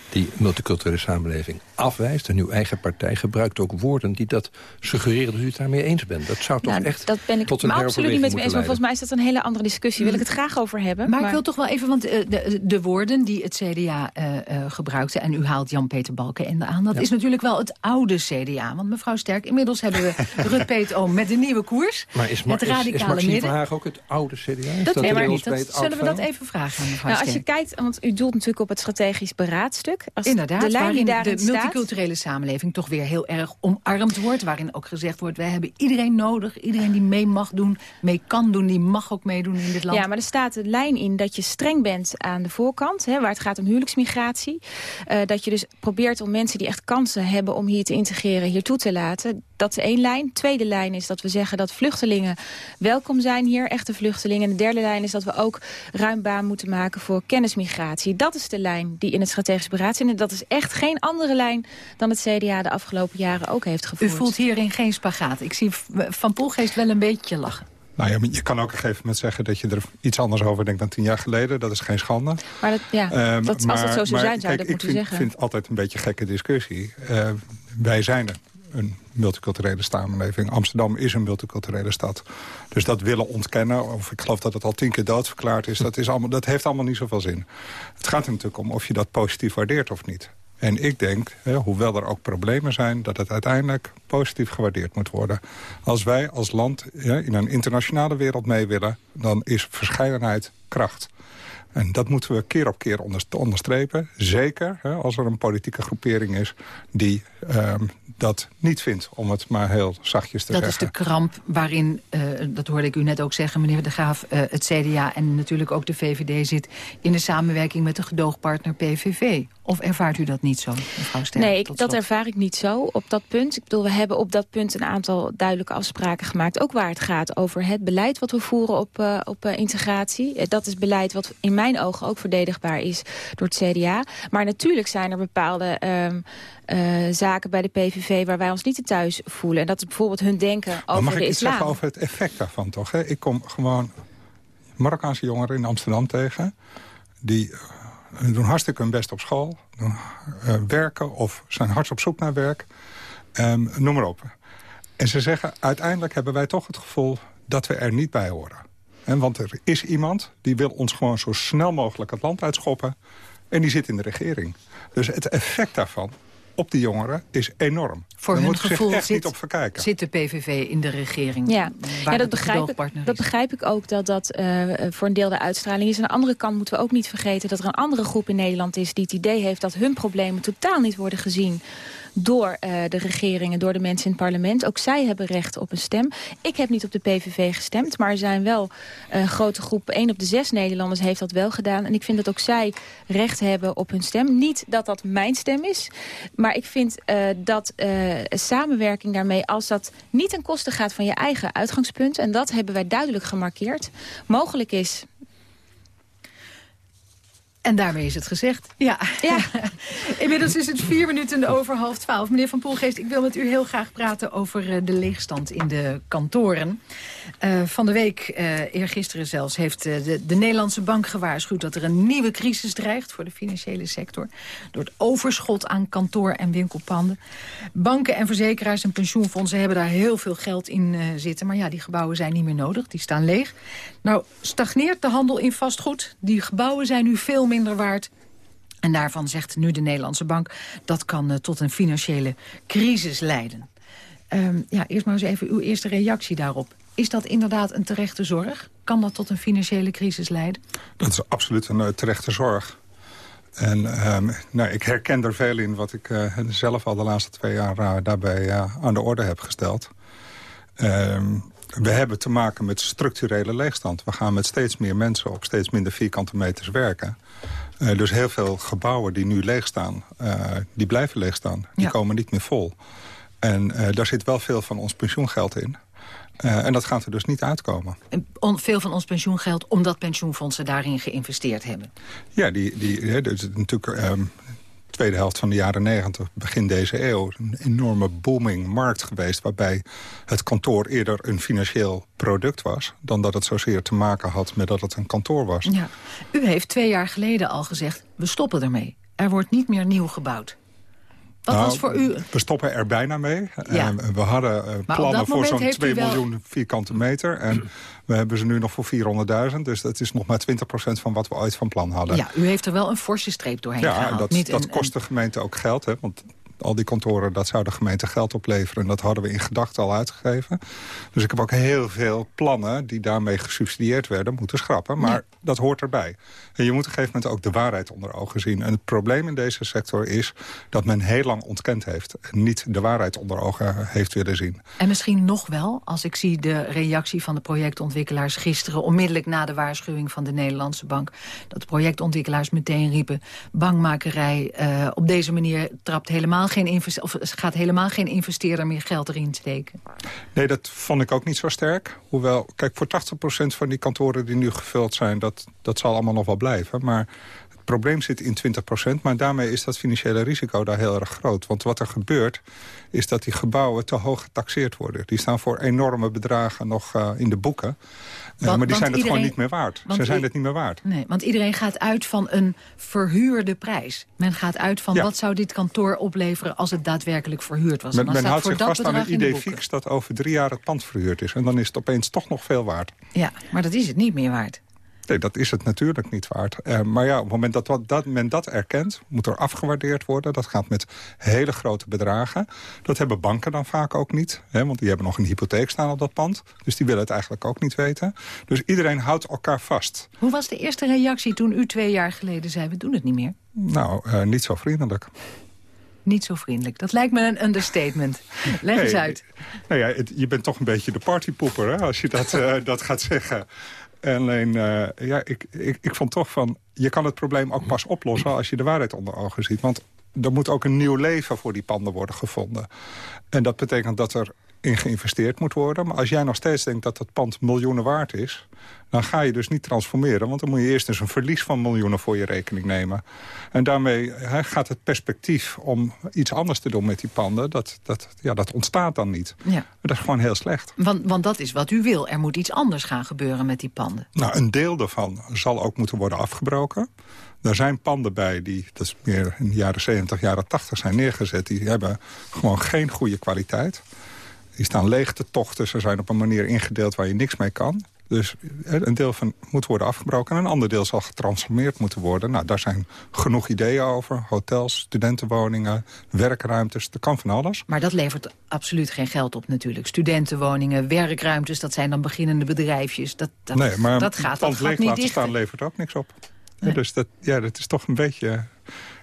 die multiculturele samenleving afwijst. En uw eigen partij gebruikt ook woorden die dat suggereren dat u het daarmee eens bent. Dat zou toch nou, echt dat ben ik tot een maar absoluut niet met me eens. Maar volgens mij is dat een hele andere discussie. Wil ik het graag over hebben. Maar, ik wil toch wel even, want uh, de, de woorden die het CDA uh, uh, gebruikte... en u haalt Jan-Peter Balkenende aan, dat Ja. is natuurlijk wel het oude CDA. Want mevrouw Sterk, inmiddels hebben we Ruud Peetoom met een nieuwe koers. Maar is, Mar het is, Haag ook het oude CDA? Is Dat weet ik inmiddels niet. Dat, zullen we dat even vragen aan mevrouw Nou, als je kijkt, want u doelt natuurlijk op het strategisch beraadstuk. Als Inderdaad, de lijn die daarin de staat, multiculturele samenleving toch weer heel erg omarmd wordt. Waarin ook gezegd wordt, wij hebben iedereen nodig. Iedereen die mee mag doen, mee kan doen, die mag ook meedoen in dit land. Ja, maar er staat de lijn in dat je streng bent aan de voorkant, hè, waar het gaat om huwelijksmigratie. Eh, dat je dus probeert om mensen die echt kansen hebben om hier te integreren, hier toe te laten. Dat is één lijn. Tweede lijn is dat we zeggen dat vluchtelingen welkom zijn hier, echte vluchtelingen. En de derde lijn is dat we ook ruim baan moeten maken voor kennismigratie. Dat is de lijn die in het strategisch beraad zit. En dat is echt geen andere lijn dan het CDA de afgelopen jaren ook heeft U gevoerd. voelt hierin geen spagaat. Ik zie Van Poelgeest wel een beetje lachen. Nou ja, maar je kan ook op een gegeven moment zeggen dat je er iets anders over denkt dan tien jaar geleden. Dat is geen schande. Maar dat, ja, Ehm, dat, als maar- dat zo zou maar zijn, zou je dat ik moeten zeggen. vind het altijd een beetje een gekke discussie. Eh, wij zijn er een multiculturele samenleving. Amsterdam is een multiculturele stad. Dus dat willen ontkennen, of ik geloof dat het al tien keer doodverklaard is... dat, is allemaal, dat heeft allemaal niet zoveel zin. Het gaat er natuurlijk om of je dat positief waardeert of niet. En ik denk, hè, hoewel er ook problemen zijn... dat het uiteindelijk positief gewaardeerd moet worden. Als wij als land in een internationale wereld mee willen... dan is verscheidenheid kracht. En dat moeten we keer op keer onder- onderstrepen. Zeker hè, als er een politieke groepering is die ehm, dat niet vindt... om het maar heel zachtjes te Dat is zeggen. de kramp waarin, eh, dat hoorde ik u net ook zeggen, meneer De Graaf... eh, het CDA en natuurlijk ook de VVD zit in de samenwerking met de gedoogpartner PVV. Of ervaart u dat niet zo, mevrouw Sterk? Nee, ik, dat ervaar ik niet zo op dat punt. Ik bedoel, we hebben op dat punt een aantal duidelijke afspraken gemaakt. Ook waar het gaat over het beleid wat we voeren op, eh, op eh, integratie. Dat is beleid wat in mijn ogen ook verdedigbaar is door het CDA. Maar natuurlijk zijn er bepaalde ehm, eh, zaken bij de PVV... waar wij ons niet te thuis voelen. En dat is bijvoorbeeld hun denken Maar over mag de ik iets islam. zeggen over het effect daarvan toch? Hè? Ik kom gewoon Marokkaanse jongeren in Amsterdam tegen. Die uh, doen hartstikke hun best op school. Doen, uh, werken of zijn hard op zoek naar werk. Um, noem maar op. En ze zeggen, uiteindelijk hebben wij toch het gevoel dat we er niet bij horen. En want er is iemand die wil ons gewoon zo snel mogelijk het land uitschoppen. En die zit in de regering. Dus het effect daarvan op die jongeren is enorm. Voor Daar hun moet je gevoel zich echt zit, niet op verkijken. zit de PVV in de regering. Ja, dat, de begrijp ik, dat begrijp ik ook dat dat uh, voor een deel de uitstraling is. Aan de andere kant moeten we ook niet vergeten dat er een andere groep in Nederland is... die het idee heeft dat hun problemen totaal niet worden gezien door uh, de regeringen, door de mensen in het parlement. Ook zij hebben recht op een stem. Ik heb niet op de PVV gestemd, maar er zijn wel een uh, grote groep... één op de zes Nederlanders heeft dat wel gedaan. En ik vind dat ook zij recht hebben op hun stem. Niet dat dat mijn stem is, maar ik vind uh, dat samenwerking daarmee... als dat niet ten koste gaat van je eigen uitgangspunt... en dat hebben wij duidelijk gemarkeerd, mogelijk is... En daarmee is het gezegd. Ja. ja. Inmiddels is het vier minuten over half twaalf. Meneer Van Poelgeest, ik wil met u heel graag praten over de leegstand in de kantoren. Uh, van de week, uh, eergisteren zelfs, heeft de, de Nederlandse bank gewaarschuwd... dat er een nieuwe crisis dreigt voor de financiële sector. Door het overschot aan kantoor- en winkelpanden. Banken en verzekeraars en pensioenfondsen hebben daar heel veel geld in zitten. Maar ja, die gebouwen zijn niet meer nodig, die staan leeg. Nou, stagneert de handel in vastgoed. Die gebouwen zijn nu veel En daarvan zegt nu de Nederlandse bank... dat kan uh, tot een financiële crisis leiden. Um, ja, eerst maar eens even uw eerste reactie daarop. Is dat inderdaad een terechte zorg? Kan dat tot een financiële crisis leiden? Dat is absoluut een uh, terechte zorg. En um, nou, ik herken er veel in wat ik uh, zelf al de laatste twee jaar daarbij aan de orde heb gesteld. Um, we hebben te maken met structurele leegstand. We gaan met steeds meer mensen op steeds minder vierkante meters werken. Uh, dus heel veel gebouwen die nu leegstaan, uh, die blijven leegstaan. Die ja. komen niet meer vol. En uh, daar zit wel veel van ons pensioengeld in. en dat gaat er dus niet uitkomen. En veel van ons pensioengeld omdat pensioenfondsen daarin geïnvesteerd hebben? Ja, die, die, dus natuurlijk... Tweede helft van de jaren 90, begin deze eeuw... een enorme booming markt geweest... waarbij het kantoor eerder een financieel product was... dan dat het zozeer te maken had met dat het een kantoor was. Ja. U heeft twee jaar geleden al gezegd, we stoppen ermee. Er wordt niet meer nieuw gebouwd. Wat nou, was voor u... We stoppen er bijna mee. Ja. Uh, we hadden uh, plannen voor zo'n 2 wel... miljoen vierkante meter. En we hebben ze nu nog voor 400.000. Dus dat is nog maar 20% van wat we ooit van plan hadden. Ja, u heeft er wel een forse streep doorheen ja, gehaald. dat, Niet dat een, kost de gemeente ook geld. Hè, want al die kantoren, dat zou de gemeente geld opleveren. En dat hadden we in gedachten al uitgegeven. Dus ik heb ook heel veel plannen die daarmee gesubsidieerd werden... moeten schrappen, maar ja. dat hoort erbij. En je moet op een gegeven moment ook de waarheid onder ogen zien. En het probleem in deze sector is dat men heel lang ontkend heeft... en niet de waarheid onder ogen heeft willen zien. En misschien nog wel, als ik zie de reactie van de projectontwikkelaars gisteren... onmiddellijk na de waarschuwing van de Nederlandse Bank... dat de projectontwikkelaars meteen riepen... bankmakerij uh, op deze manier trapt helemaal geen of gaat helemaal geen investeerder meer geld erin steken. Nee, dat vond ik ook niet zo sterk. Hoewel, kijk, voor 80% van die kantoren die nu gevuld zijn... dat, dat zal allemaal nog wel blijven. Maar probleem zit in 20%. Maar daarmee is dat financiële risico daar heel erg groot. Want wat er gebeurt, is dat die gebouwen te hoog getaxeerd worden. Die staan voor enorme bedragen nog uh, in de boeken. Uh, want, maar die zijn het iedereen, gewoon niet meer waard. Ze zijn het niet meer waard. Nee, want iedereen gaat uit van een verhuurde prijs. Men gaat uit van ja. wat zou dit kantoor opleveren als het daadwerkelijk verhuurd was. Men, men houdt zich vast aan een idee fix dat over drie jaar het pand verhuurd is. En dan is het opeens toch nog veel waard. Ja, maar dat is het niet meer waard. Nee, dat is het natuurlijk niet waard. Uh, maar ja, op het moment dat, dat men dat erkent, moet er afgewaardeerd worden. Dat gaat met hele grote bedragen. Dat hebben banken dan vaak ook niet. Hè, want die hebben nog een hypotheek staan op dat pand. Dus die willen het eigenlijk ook niet weten. Dus iedereen houdt elkaar vast. Hoe was de eerste reactie toen u twee jaar geleden zei... we doen het niet meer? Nou, uh, niet zo vriendelijk. Niet zo vriendelijk. Dat lijkt me een understatement. Leg eens uit. Nou ja, het, je bent toch een beetje de partypoeper hè, als je dat, uh, dat gaat zeggen. Alleen, uh, ja, ik, ik, ik vond toch van... je kan het probleem ook pas oplossen als je de waarheid onder ogen ziet. Want er moet ook een nieuw leven voor die panden worden gevonden. En dat betekent dat er in geïnvesteerd moet worden. Maar als jij nog steeds denkt dat dat pand miljoenen waard is... dan ga je dus niet transformeren. Want dan moet je eerst eens een verlies van miljoenen voor je rekening nemen. En daarmee gaat het perspectief om iets anders te doen met die panden... dat, dat, ja, dat ontstaat dan niet. Ja. Dat is gewoon heel slecht. Want, want dat is wat u wil. Er moet iets anders gaan gebeuren met die panden. Nou, een deel daarvan zal ook moeten worden afgebroken. Er zijn panden bij die, dat is meer in de jaren 70, jaren 80 zijn neergezet. Die hebben gewoon geen goede kwaliteit. Die staan leeg te tochten. Ze zijn op een manier ingedeeld waar je niks mee kan. Dus een deel van moet worden afgebroken en een ander deel zal getransformeerd moeten worden. Nou, daar zijn genoeg ideeën over. Hotels, studentenwoningen, werkruimtes, dat kan van alles. Maar dat levert absoluut geen geld op natuurlijk. Studentenwoningen, werkruimtes, dat zijn dan beginnende bedrijfjes. Dat, dat, nee, maar dat gaat, dat gaat niet laten staan levert ook niks op. Ja, dus dat, ja, dat is toch een beetje...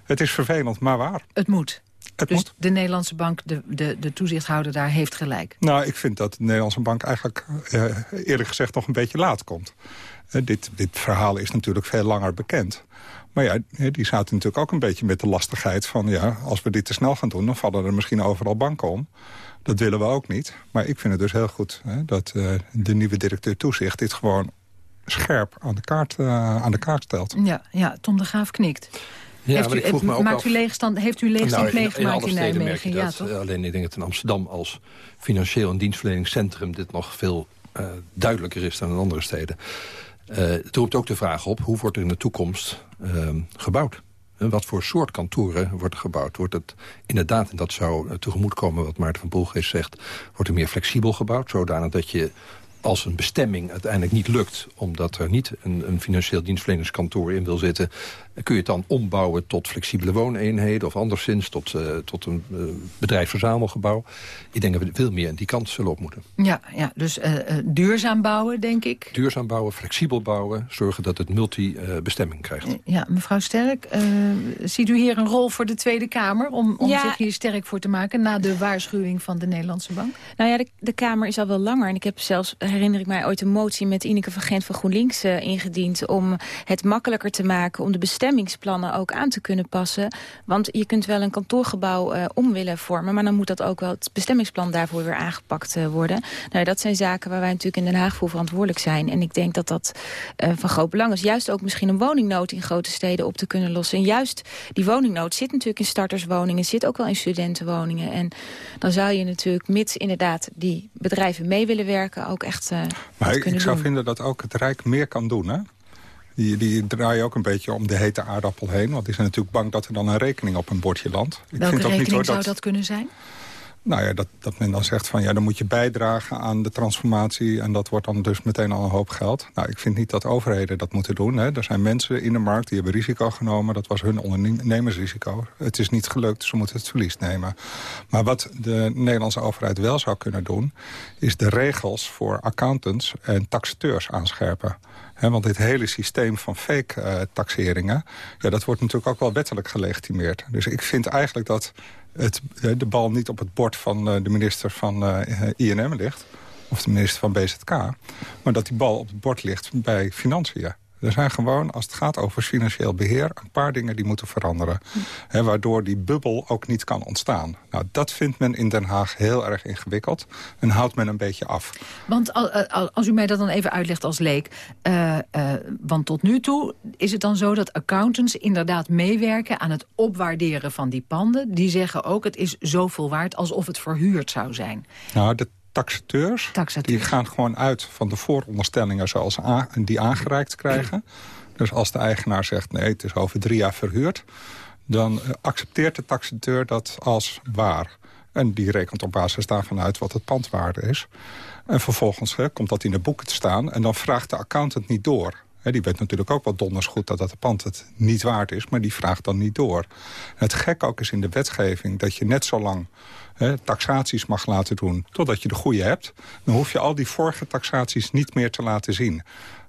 Het is vervelend, maar waar. Het moet. Het dus moet. de Nederlandse bank, de, de, de toezichthouder daar, heeft gelijk. Nou, ik vind dat de Nederlandse bank eigenlijk eh, eerlijk gezegd nog een beetje laat komt. Eh, dit, dit verhaal is natuurlijk veel langer bekend. Maar ja, eh, die zaten natuurlijk ook een beetje met de lastigheid van... ja, als we dit te snel gaan doen, dan vallen er misschien overal banken om. Dat willen we ook niet. Maar ik vind het dus heel goed hè, dat de nieuwe directeur toezicht... dit gewoon scherp aan de kaart, aan de kaart stelt. Ja, ja, Tom de Graaf knikt. Ja, heeft u, ik vroeg me ook maakt af- u leegstand, heeft u leegstand Nou, in- meegemaakt in, alle steden Nijmegen? Ja, dat. Eh, Alleen ik denk dat in Amsterdam als financieel en dienstverleningscentrum... dit nog veel eh, duidelijker is dan in andere steden. Eh, het roept ook de vraag op, hoe wordt er in de toekomst ehm, gebouwd? En wat voor soort kantoren wordt er gebouwd? Wordt het inderdaad, en dat zou eh, tegemoetkomen wat Maarten van Boelgeest zegt... wordt er meer flexibel gebouwd, zodanig dat je als een bestemming uiteindelijk niet lukt... omdat er niet een, een financieel dienstverleningskantoor in wil zitten... kun je het dan ombouwen tot flexibele wooneenheden... of anderszins tot, eh, tot een uh, bedrijfsverzamelgebouw. Ik denk dat we veel meer aan die kant zullen op moeten. Ja, ja dus uh, uh, duurzaam bouwen, denk ik. Duurzaam bouwen, flexibel bouwen... zorgen dat het multi-bestemming krijgt. Ja, mevrouw Sterk, uh, ziet u hier een rol voor de Tweede Kamer... om, om Ja. zich hier sterk voor te maken... na de waarschuwing van de Nederlandse Bank? Nou ja, de, de Kamer is al wel langer. En ik heb zelfs, herinner ik mij, ooit een motie met Ineke van Gent van GroenLinks uh, ingediend... om het makkelijker te maken om de bestemmingsplannen ook aan te kunnen passen. Want je kunt wel een kantoorgebouw uh, om willen vormen... maar dan moet dat ook wel het bestemmingsplan daarvoor weer aangepakt uh, worden. Nou, dat zijn zaken waar wij natuurlijk in Den Haag voor verantwoordelijk zijn. En ik denk dat dat van groot belang is. Juist ook misschien een woningnood in grote steden op te kunnen lossen. En juist die woningnood zit natuurlijk in starterswoningen... zit ook wel in studentenwoningen. En dan zou je natuurlijk, mits inderdaad die bedrijven mee willen werken... ook echt Maar ik, ik zou doen. vinden dat ook het Rijk meer kan doen, hè? Die, die draaien ook een beetje om de hete aardappel heen. Want die zijn natuurlijk bang dat er dan een rekening op een bordje landt. Ik Welke vind ook rekening niet, hoor, zou dat, dat kunnen zijn? Nou ja, dat, dat men dan zegt van ja, dan moet je bijdragen aan de transformatie... en dat wordt dan dus meteen al een hoop geld. Nou, ik vind niet dat overheden dat moeten doen. Hè. Er zijn mensen in de markt die hebben risico genomen. Dat was hun ondernemersrisico. Het is niet gelukt, ze moeten het verlies nemen. Maar wat de Nederlandse overheid wel zou kunnen doen... is de regels voor accountants en taxateurs aanscherpen. He, want dit hele systeem van fake-taxeringen... ja, dat wordt natuurlijk ook wel wettelijk gelegitimeerd. Dus ik vind eigenlijk dat het, de bal niet op het bord van de minister van uh, INM ligt... of de minister van BZK... maar dat die bal op het bord ligt bij financiën. Er zijn gewoon, als het gaat over financieel beheer... een paar dingen die moeten veranderen. He, waardoor die bubbel ook niet kan ontstaan. Nou, dat vindt men in Den Haag heel erg ingewikkeld. En houdt men een beetje af. Want als u mij dat dan even uitlegt als leek... Uh, uh, want tot nu toe is het dan zo dat accountants inderdaad meewerken... aan het opwaarderen van die panden. Die zeggen ook, het is zoveel waard alsof het verhuurd zou zijn. Nou, de taxateurs, taxateurs, die gaan gewoon uit van de vooronderstellingen zoals die aangereikt krijgen. Dus als de eigenaar zegt nee, het is over drie jaar verhuurd... dan accepteert de taxateur dat als waar. En die rekent op basis daarvan uit wat het pandwaarde is. En vervolgens komt dat in de boeken te staan... en dan vraagt de accountant niet door... He, die weet natuurlijk ook wel donders goed dat dat pand het niet waard is... maar die vraagt dan niet door. En het gek ook is in de wetgeving dat je net zo lang taxaties mag laten doen... totdat je de goede hebt. Dan hoef je al die vorige taxaties niet meer te laten zien.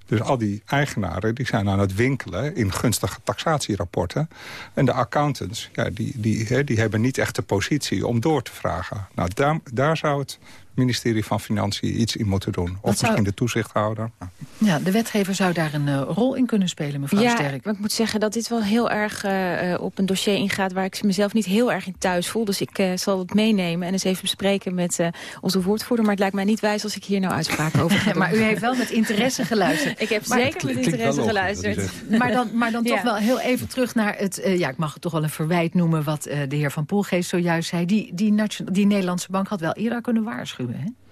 Dus al die eigenaren die zijn aan het winkelen in gunstige taxatierapporten. En de accountants, ja, die, die, die hebben niet echt de positie om door te vragen. Nou, daar, daar zou het ministerie van Financiën iets in moeten doen. Of misschien de toezichthouder. Ja, de wetgever zou daar een uh, rol in kunnen spelen, mevrouw ja, Sterk. maar ik moet zeggen dat dit wel heel erg uh, op een dossier ingaat... waar ik mezelf niet heel erg in thuis voel. Dus ik uh, zal het meenemen en eens even bespreken met onze woordvoerder. Maar het lijkt mij niet wijs als ik hier nou uitspraak over ga Maar u heeft wel met interesse geluisterd. ik heb zeker met interesse geluisterd. Maar dan, maar dan toch wel heel even terug naar het... ja, ik mag het toch wel een verwijt noemen wat de heer Van Poelgeest zojuist zei. Die, die, die Nederlandse bank had wel eerder kunnen waarschuwen, hè?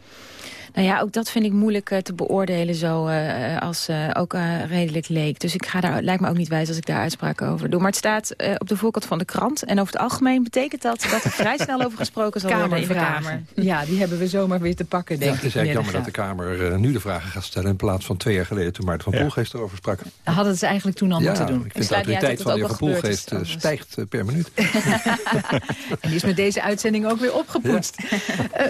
Nou ja, ook dat vind ik moeilijk uh, te beoordelen zo uh, als uh, ook redelijk leek. Dus ik ga daar, lijkt me ook niet wijs als ik daar uitspraken over doe. Maar het staat op de voorkant van de krant. En over het algemeen betekent dat dat er vrij snel over gesproken zal worden in de Kamer. Ja, die hebben we zomaar weer te pakken, denk ja, Het is eigenlijk jammer dat de Kamer nu de vragen gaat stellen... in plaats van twee jaar geleden toen Maarten van ja. Poelgeest erover sprak. Hadden ze eigenlijk toen al ja, moeten doen. ik vind de autoriteit van de heer Van Poelgeest stijgt per minuut. en die is met deze uitzending ook weer opgepoetst.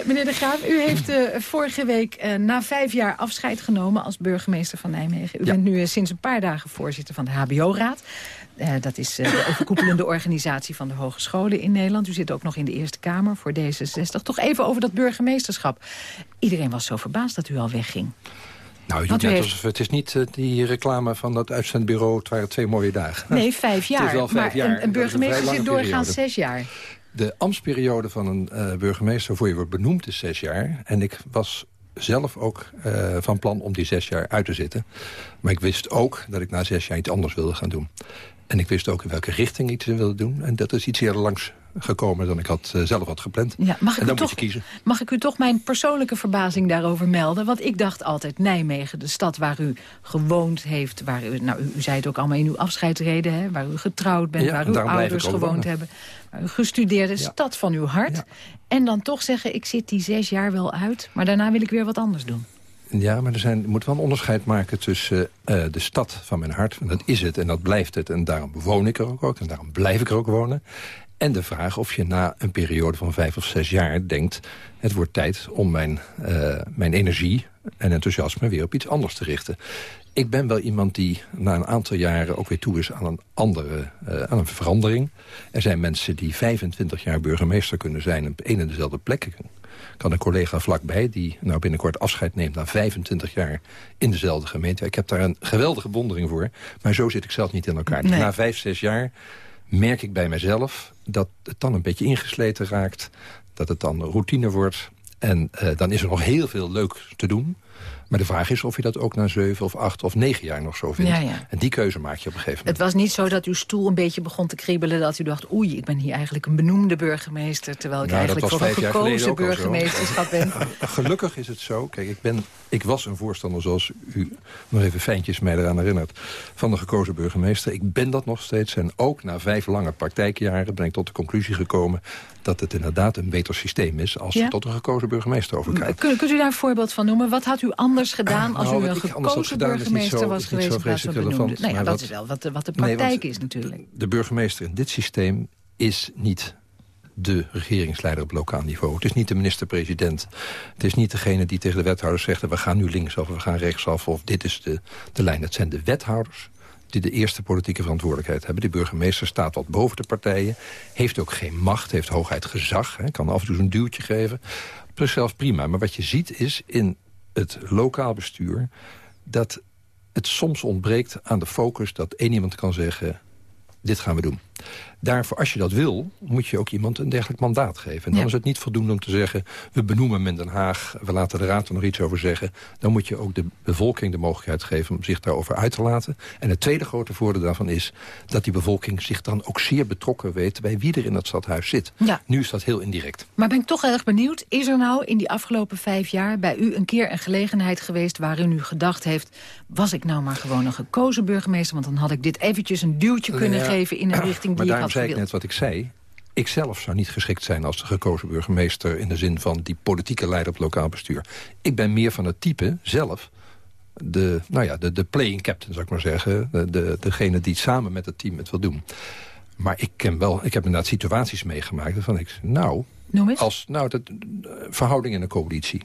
meneer De Graaf, u heeft vorige week na vijf jaar afscheid genomen als burgemeester van Nijmegen. U bent nu sinds een paar dagen voorzitter van de HBO-raad. Uh, dat is de overkoepelende organisatie van de hogescholen in Nederland. U zit ook nog in de Eerste Kamer voor D66. Toch even over dat burgemeesterschap. Iedereen was zo verbaasd dat u al wegging. Nou, je net alsof het is niet uh, die reclame van dat uitzendbureau... het waren twee mooie dagen. Nee, vijf jaar. Het is wel vijf maar jaar. Een, een burgemeester zit doorgaans zes jaar. De ambtsperiode van een burgemeester voor je wordt benoemd is zes jaar. En ik was zelf ook uh, van plan om die zes jaar uit te zitten. Maar ik wist ook dat ik na zes jaar iets anders wilde gaan doen. En ik wist ook in welke richting ik iets wilde doen. En dat is iets eerder langs gekomen dan ik had, uh, zelf had gepland. Ja, mag ik en dan toch, moet je kiezen. Mag ik u toch mijn persoonlijke verbazing daarover melden? Want ik dacht altijd Nijmegen, de stad waar u gewoond heeft... waar u, nou, u, zei het ook allemaal in uw afscheidsreden... Hè, waar u getrouwd bent, Ja, waar uw ouders gewoond wonen. hebben... waar u gestudeerd is, Ja. stad van uw hart. Ja. En dan toch zeggen, ik zit die zes jaar wel uit... maar daarna wil ik weer wat anders doen. Ja, maar er, zijn, moet wel een onderscheid maken tussen eh, de stad van mijn hart. En dat is het en dat blijft het. En daarom woon ik er ook, ook en daarom blijf ik er ook wonen. En de vraag of je na een periode van vijf of zes jaar denkt... het wordt tijd om mijn, eh, mijn energie en enthousiasme weer op iets anders te richten. Ik ben wel iemand die na een aantal jaren ook weer toe is aan een andere, eh, aan een verandering. Er zijn mensen die 25 jaar burgemeester kunnen zijn op één en dezelfde plek. Ik had een collega vlakbij die nou binnenkort afscheid neemt na 25 jaar in dezelfde gemeente. Ik heb daar een geweldige bewondering voor, maar zo zit ik zelf niet in elkaar. Nee. na vijf, zes jaar merk ik bij mezelf dat het dan een beetje ingesleten raakt. Dat het dan routine wordt. En eh, dan is er nog heel veel leuk te doen. Maar de vraag is of je dat ook na zeven of acht of negen jaar nog zo vindt. Ja, ja. En die keuze maak je op een gegeven moment. Het was niet zo dat uw stoel een beetje begon te kriebelen... dat u dacht, oei, ik ben hier eigenlijk een benoemde burgemeester... terwijl ik Nou, eigenlijk voor een gekozen burgemeesterschap ben. Gelukkig is het zo. Kijk, ik, ben, ik was een voorstander, zoals u nog even fijntjes mij eraan herinnert... van de gekozen burgemeester. Ik ben dat nog steeds. En ook na vijf lange praktijkjaren ben ik tot de conclusie gekomen... dat het inderdaad een beter systeem is... als Ja? je tot een gekozen burgemeester overgaat. Kunt, kunt u daar een voorbeeld van noemen? Wat had u anders gedaan als Nou, u een gekozen burgemeester zo- was geweest zo vreselijk relevant. Nou ja, dat wat- is wel wat de, wat de praktijk is natuurlijk. De burgemeester in dit systeem is niet de regeringsleider op lokaal niveau. Het is niet de minister-president. Het is niet degene die tegen de wethouders zegt... we gaan nu linksaf of we gaan rechtsaf of dit is de, de lijn. Het zijn de wethouders die de eerste politieke verantwoordelijkheid hebben. De burgemeester staat wat boven de partijen. Heeft ook geen macht, heeft hoogheid gezag. Hè, kan af en toe een duwtje geven. Is zelfs prima. Maar wat je ziet is in het lokaal bestuur... dat het soms ontbreekt aan de focus dat één iemand kan zeggen... dit gaan we doen. Daarvoor, als je dat wil, moet je ook iemand een dergelijk mandaat geven. En dan Ja. is het niet voldoende om te zeggen... we benoemen hem in Den Haag, we laten de Raad er nog iets over zeggen. Dan moet je ook de bevolking de mogelijkheid geven om zich daarover uit te laten. En het tweede grote voordeel daarvan is... dat die bevolking zich dan ook zeer betrokken weet... bij wie er in dat stadhuis zit. Ja. Nu is dat heel indirect. Maar ben ik toch erg benieuwd, is er nou in die afgelopen vijf jaar... bij u een keer een gelegenheid geweest waarin u gedacht heeft... was ik nou maar gewoon een gekozen burgemeester... want dan had ik dit eventjes een duwtje kunnen Ja. geven in een richting die Maar daarom zei ik net wat ik zei. Ik zelf zou niet geschikt zijn als de gekozen burgemeester... in de zin van die politieke leider op het lokaal bestuur. Ik ben meer van het type zelf... de, nou ja, de, de playing captain, zou ik maar zeggen. De, de, degene die samen met het team het wil doen. Maar ik, ken wel, ik heb inderdaad situaties meegemaakt waarvan ik... nou, Als, nou, de, de verhouding in een coalitie.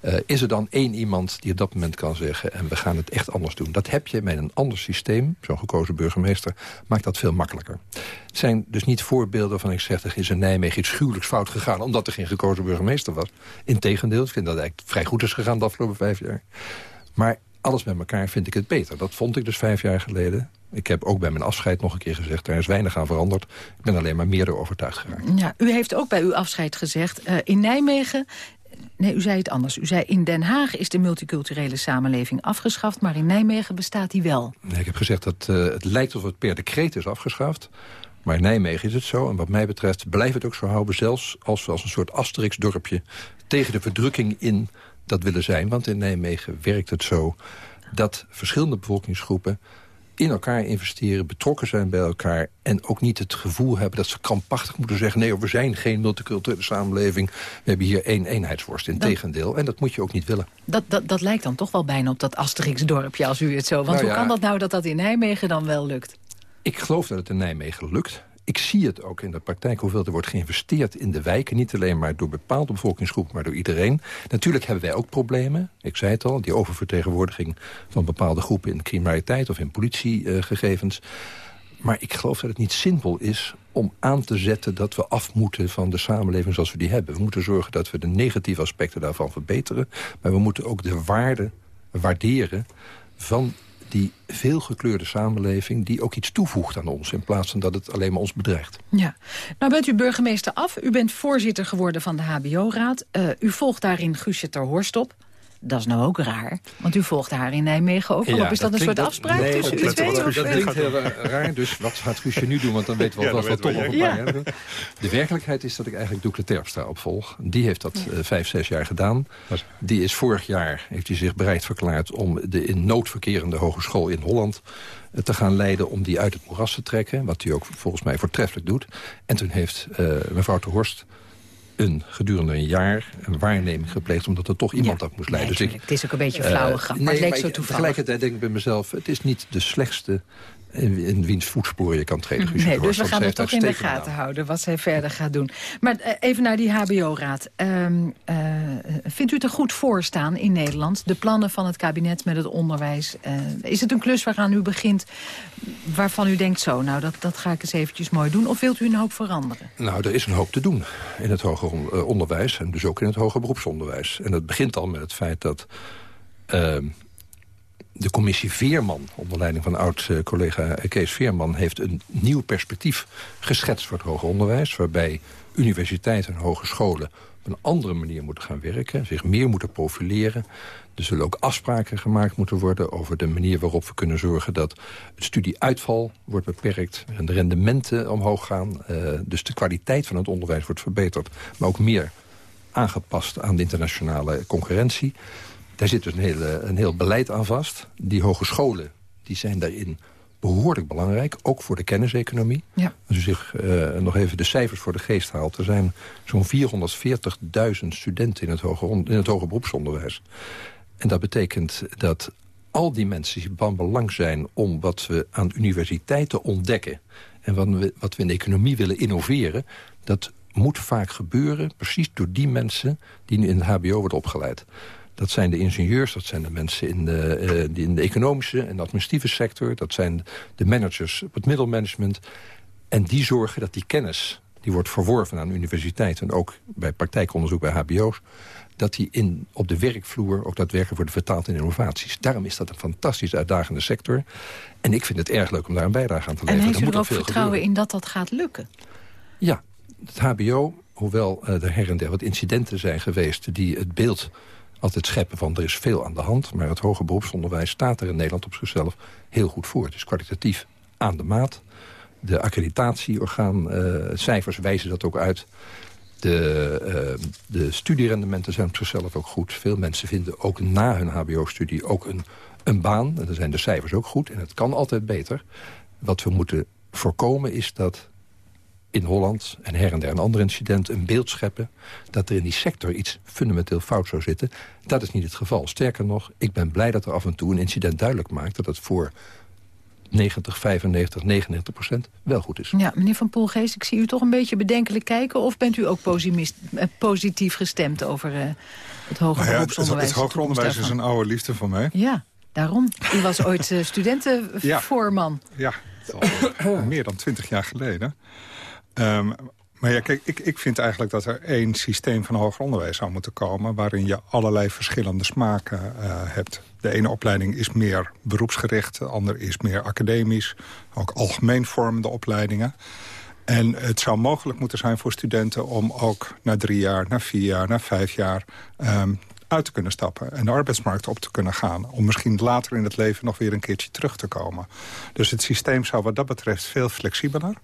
Uh, is er dan één iemand die op dat moment kan zeggen... en we gaan het echt anders doen. Dat heb je met een ander systeem, zo'n gekozen burgemeester... maakt dat veel makkelijker. Het zijn dus niet voorbeelden van ik zeg... er is in Nijmegen iets gruwelijks fout gegaan... omdat er geen gekozen burgemeester was. Integendeel, ik vind dat eigenlijk vrij goed is gegaan de afgelopen vijf jaar. Maar alles met elkaar vind ik het beter. Dat vond ik dus vijf jaar geleden. Ik heb ook bij mijn afscheid nog een keer gezegd... er is weinig aan veranderd. Ik ben alleen maar meer door overtuigd geraakt. Ja, u heeft ook bij uw afscheid gezegd... Uh, in Nijmegen Nee, u zei het anders. U zei in Den Haag is de multiculturele samenleving afgeschaft... maar in Nijmegen bestaat die wel. Nee, ik heb gezegd dat uh, het lijkt alsof het per decreet is afgeschaft. Maar in Nijmegen is het zo. En wat mij betreft blijft het ook zo houden... zelfs als we als een soort Asterix-dorpje tegen de verdrukking in dat willen zijn. Want in Nijmegen werkt het zo dat verschillende bevolkingsgroepen in elkaar investeren, betrokken zijn bij elkaar... en ook niet het gevoel hebben dat ze krampachtig moeten zeggen... nee, we zijn geen multiculturele samenleving. We hebben hier één eenheidsworst. Integendeel. En dat moet je ook niet willen. Dat, dat, dat lijkt dan toch wel bijna op dat Asterix-dorpje, als u het zo... Want Nou hoe kan dat nou dat dat in Nijmegen dan wel lukt? Ik geloof dat het in Nijmegen lukt. Ik zie het ook in de praktijk hoeveel er wordt geïnvesteerd in de wijken. Niet alleen maar door bepaalde bevolkingsgroepen, maar door iedereen. Natuurlijk hebben wij ook problemen. Ik zei het al, die oververtegenwoordiging van bepaalde groepen... in criminaliteit of in politiegegevens. maar ik geloof dat het niet simpel is om aan te zetten... dat we af moeten van de samenleving zoals we die hebben. We moeten zorgen dat we de negatieve aspecten daarvan verbeteren. Maar we moeten ook de waarde waarderen van die veelgekleurde samenleving... die ook iets toevoegt aan ons... in plaats van dat het alleen maar ons bedreigt. Ja. Nou bent u burgemeester af. U bent voorzitter geworden van de HBO-raad. Uh, u volgt daarin Guusje ter Horst op. Dat is nou ook raar, want u volgt haar in Nijmegen ook ja, Is dat, dat een soort afspraak nee, tussen dat, u twee? Dat, dat klinkt heel raar, dus wat gaat Guusje nu doen? Want dan weten we ja, wat we toch op ja. hebben. De werkelijkheid is dat ik eigenlijk Doekle Terpstra opvolg. Die heeft dat ja. uh, vijf, zes jaar gedaan. Die is vorig jaar, heeft hij zich bereid verklaard... om de in nood verkerende hogeschool in Holland uh, te gaan leiden... om die uit het moeras te trekken. Wat hij ook volgens mij voortreffelijk doet. En toen heeft uh, mevrouw ter Horst een gedurende een jaar een waarneming gepleegd... omdat er toch iemand ja, dat moest leiden. Nee, dus ik, het is ook een beetje een flauwe grap, uh, maar nee, het leek zo toevallig. Tegelijkertijd denk ik bij mezelf... het is niet de slechtste in, in wiens voetsporen je kan treden. Nee, dus we gaan het toch in de gaten houden... wat zij verder gaat doen. Maar uh, even naar die HBO-raad. Um, uh, vindt u het er goed voor staan in Nederland? De plannen van het kabinet met het onderwijs. Uh, is het een klus waaraan u begint... waarvan u denkt zo, nou dat, dat ga ik eens eventjes mooi doen... of wilt u een hoop veranderen? Nou, er is een hoop te doen in het hoger onderwijs... en dus ook in het hoger beroepsonderwijs. En dat begint al met het feit dat... De commissie Veerman, onder leiding van oud-collega Kees Veerman... heeft een nieuw perspectief geschetst voor het hoger onderwijs... waarbij universiteiten en hogescholen op een andere manier moeten gaan werken... zich meer moeten profileren. Er zullen ook afspraken gemaakt moeten worden... over de manier waarop we kunnen zorgen dat het studieuitval wordt beperkt... en de rendementen omhoog gaan. Uh, dus de kwaliteit van het onderwijs wordt verbeterd. Maar ook meer aangepast aan de internationale concurrentie... Daar zit dus een, hele, een heel beleid aan vast. Die hogescholen die zijn daarin behoorlijk belangrijk. Ook voor de kenniseconomie. Ja. Als u zich uh, nog even de cijfers voor de geest haalt. Er zijn zo'n 440.000 studenten in het, hoger, in het hoger beroepsonderwijs. En dat betekent dat al die mensen die van belang zijn... om wat we aan universiteiten ontdekken... en wat we, wat we in de economie willen innoveren... dat moet vaak gebeuren precies door die mensen... die nu in het hbo worden opgeleid. Dat zijn de ingenieurs, dat zijn de mensen in de, uh, die in de economische en administratieve sector. Dat zijn de managers op het middelmanagement. En die zorgen dat die kennis, die wordt verworven aan universiteiten... en ook bij praktijkonderzoek bij hbo's... dat die in, op de werkvloer ook daadwerkelijk wordt vertaald in innovaties. Daarom is dat een fantastisch uitdagende sector. En ik vind het erg leuk om daar een bijdrage aan te leveren. En heeft u er ook vertrouwen gebeuren. in dat dat gaat lukken? Ja, het hbo, hoewel er her en der wat incidenten zijn geweest... die het beeld altijd scheppen van er is veel aan de hand. Maar het hoger beroepsonderwijs staat er in Nederland op zichzelf heel goed voor. Het is kwalitatief aan de maat. De accreditatieorgaan, uh, cijfers wijzen dat ook uit. De, uh, de studierendementen zijn op zichzelf ook goed. Veel mensen vinden ook na hun hbo-studie ook een, een baan. En dan zijn de cijfers ook goed. En het kan altijd beter. Wat we moeten voorkomen is dat in Holland en her en der een ander incident een beeld scheppen... dat er in die sector iets fundamenteel fout zou zitten. Dat is niet het geval. Sterker nog, ik ben blij dat er af en toe een incident duidelijk maakt... dat het voor 90, 95, 99 procent wel goed is. Ja, meneer Van Poelgeest, ik zie u toch een beetje bedenkelijk kijken... of bent u ook eh, positief gestemd over uh, het hoger nou ja, beroepsonderwijs? Het, het hoger onderwijs is een oude liefde voor mij. Ja, daarom. U was ooit uh, studentenvoorman. Ja, ja meer dan twintig jaar geleden. Um, maar ja, kijk, ik, ik vind eigenlijk dat er één systeem van hoger onderwijs zou moeten komen... waarin je allerlei verschillende smaken uh, hebt. De ene opleiding is meer beroepsgericht, de andere is meer academisch. Ook algemeen vormende opleidingen. En het zou mogelijk moeten zijn voor studenten om ook na drie jaar, na vier jaar, na vijf jaar... Um, uit te kunnen stappen en de arbeidsmarkt op te kunnen gaan. Om misschien later in het leven nog weer een keertje terug te komen. Dus het systeem zou wat dat betreft veel flexibeler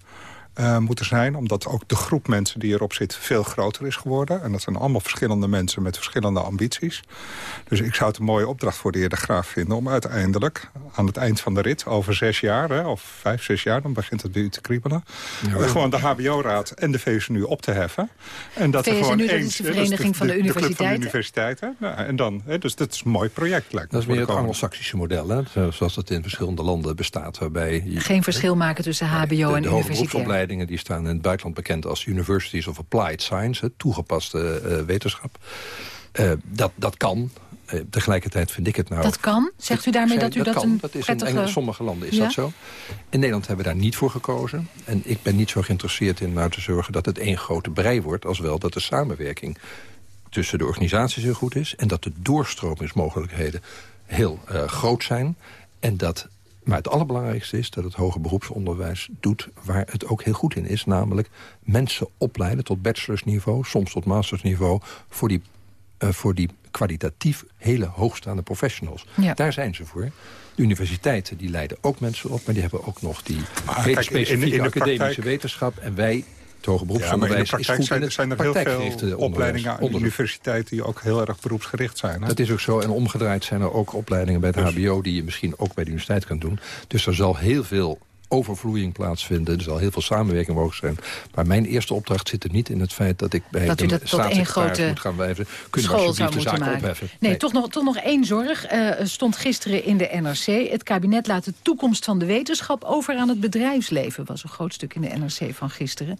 uh, moeten zijn. Omdat ook de groep mensen die erop zit veel groter is geworden. En dat zijn allemaal verschillende mensen met verschillende ambities. Dus ik zou het een mooie opdracht voor de heer De Graaf vinden... om uiteindelijk aan het eind van de rit, over zes jaar... Hè, of vijf, zes jaar, dan begint het weer te kriebelen... Ja, gewoon de HBO-raad en de VSNU op te heffen. En dat VSNU, er gewoon dat is de Vereniging van de, de Universiteiten. van de Universiteiten. Nou, en dan, hè, dus dat is een mooi project. Lijkt dat is weer het anglo-saxische model, hè? zoals dat in verschillende landen bestaat. Waarbij je, Geen verschil maken tussen HBO en universiteit die staan in het buitenland bekend als Universities of Applied Science, toegepaste uh, wetenschap. Uh, dat, dat kan. Uh, tegelijkertijd vind ik het nou... Dat kan? Zegt u daarmee dat u dat, dat een dat is In sommige landen is dat zo. In Nederland hebben we daar niet voor gekozen. En ik ben niet zo geïnteresseerd in nou te zorgen dat het één grote brei wordt... als wel dat de samenwerking tussen de organisaties heel goed is... en dat de doorstromingsmogelijkheden heel groot zijn... en dat maar het allerbelangrijkste is dat het hoger beroepsonderwijs doet... waar het ook heel goed in is. Namelijk mensen opleiden tot bachelorsniveau, soms tot mastersniveau... voor die, uh, voor die kwalitatief hele hoogstaande professionals. Daar zijn ze voor. De universiteiten die leiden ook mensen op... maar die hebben ook nog die hele specifieke academische wetenschap. En wij het hoger beroepsonderwijs ja, in de praktijk zijn, zijn, er heel veel opleidingen aan de universiteit die ook heel erg beroepsgericht zijn. Hè? Dat is ook zo. En omgedraaid zijn er ook opleidingen bij het dus- hbo... die je misschien ook bij de universiteit kan doen. Dus er zal heel veel overvloeiing plaatsvinden. Er zal heel veel samenwerking mogelijk zijn. Maar mijn eerste opdracht zit er niet in het feit dat ik bij dat de dat staatssecretaris moet gaan wijzen. Kunnen we alsjeblieft de zaak opheffen? Nee, Toch, nog, toch nog één zorg. Uh, stond gisteren in de NRC. Het kabinet laat de toekomst van de wetenschap over aan het bedrijfsleven. was een groot stuk in de NRC van gisteren.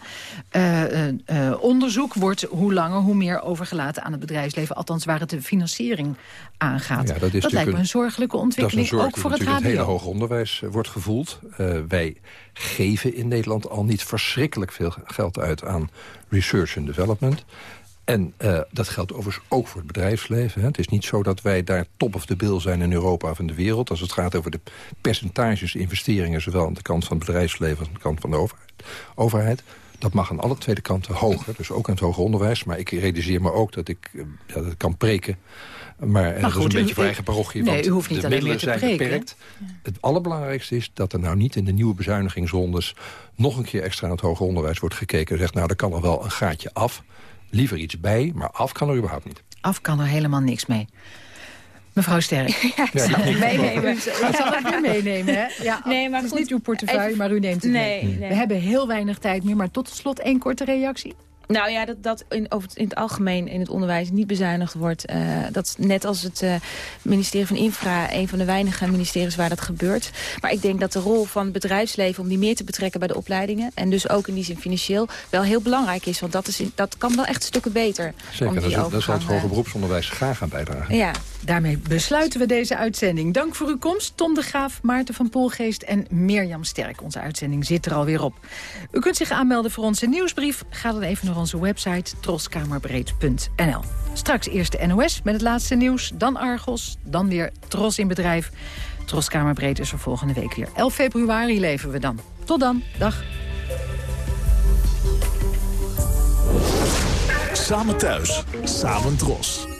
Uh, uh, onderzoek wordt hoe langer hoe meer overgelaten aan het bedrijfsleven. Althans waar het de financiering aangaat. Ja, dat, is dat lijkt me een zorgelijke ontwikkeling, ook voor het. Het hele hoger onderwijs wordt gevoeld. wij wij geven in Nederland al niet verschrikkelijk veel geld uit aan research and development. En uh, dat geldt overigens ook voor het bedrijfsleven. Hè. Het is niet zo dat wij daar top of the bill zijn in Europa of in de wereld. Als het gaat over de percentages investeringen... zowel aan de kant van het bedrijfsleven als aan de kant van de overheid. Dat mag aan alle tweede kanten hoger. Dus ook aan het hoger onderwijs. Maar ik realiseer me ook dat ik uh, dat het kan preken maar, eh, dat is een beetje voor eigen parochie, nee, u hoeft niet de middelen zijn beperkt. Het allerbelangrijkste is dat er nou niet in de nieuwe bezuinigingsrondes... nog een keer extra aan het hoger onderwijs wordt gekeken. Zegt, nou, er kan er wel een gaatje af. Liever iets bij, maar af kan er überhaupt niet. Af kan er helemaal niks mee. Mevrouw Sterk. Ja, ik zal het meenemen. Ik zal het nu meenemen, hè? Ja, nee, maar het is niet uw portefeuille, maar u neemt het nee, mee. Nee. We hebben heel weinig tijd meer, maar tot slot één korte reactie. Nou ja, dat, dat in, over het, in het algemeen in het onderwijs niet bezuinigd wordt. Uh, dat is net als het uh, ministerie van Infra, een van de weinige ministeries waar dat gebeurt. Maar ik denk dat de rol van het bedrijfsleven om die meer te betrekken bij de opleidingen... en dus ook in die zin financieel wel heel belangrijk is. Want dat, is, dat kan wel echt stukken beter. Zeker, dat, zal het hoger beroepsonderwijs graag aan bijdragen. Ja, daarmee besluiten we deze uitzending. Dank voor uw komst, Tom de Graaf, Maarten van Poelgeest en Mirjam Sterk. Onze uitzending zit er alweer op. U kunt zich aanmelden voor onze nieuwsbrief. Ga dan even nog onze website troskamerbreed.nl. Straks eerst de NOS met het laatste nieuws, dan Argos, dan weer Tros in bedrijf. Troskamerbreed is er volgende week weer. 11 februari leven we dan. Tot dan, dag. Samen thuis, samen Tros.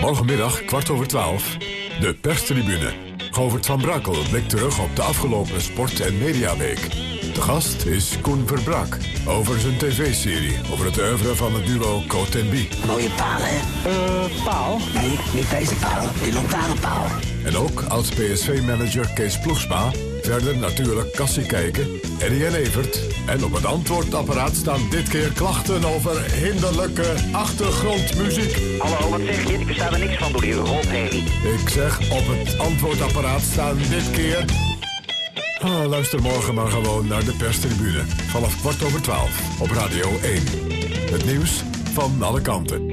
Morgenmiddag, kwart over twaalf, de perstribune. Govert van Brakel blikt terug op de afgelopen sport- en mediaweek. De gast is Koen Verbrak over zijn tv-serie over het oeuvre van het duo Coat Bie. Mooie paal, hè? Uh, paal? Nee, niet deze paal, die lantaarnpaal. En ook oud-PSV-manager Kees Ploegsma Verder natuurlijk kassie kijken, en Evert. En op het antwoordapparaat staan dit keer klachten over hinderlijke achtergrondmuziek. Hallo, wat zeg je? Ik versta er niks van door die rotherrie. Ik zeg, op het antwoordapparaat staan dit keer... Oh, luister morgen maar gewoon naar de perstribune. Vanaf kwart over twaalf op Radio 1. Het nieuws van alle kanten.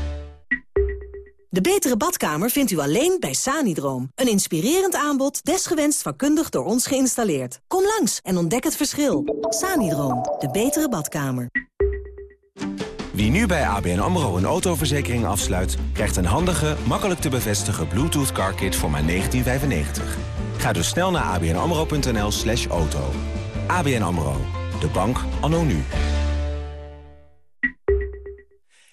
De betere badkamer vindt u alleen bij Sanidroom. Een inspirerend aanbod, desgewenst vakkundig door ons geïnstalleerd. Kom langs en ontdek het verschil. Sanidroom, de betere badkamer. Wie nu bij ABN AMRO een autoverzekering afsluit... krijgt een handige, makkelijk te bevestigen Bluetooth car kit voor maar 1995. Ga dus snel naar abnamro.nl slash auto. ABN AMRO, de bank anno nu.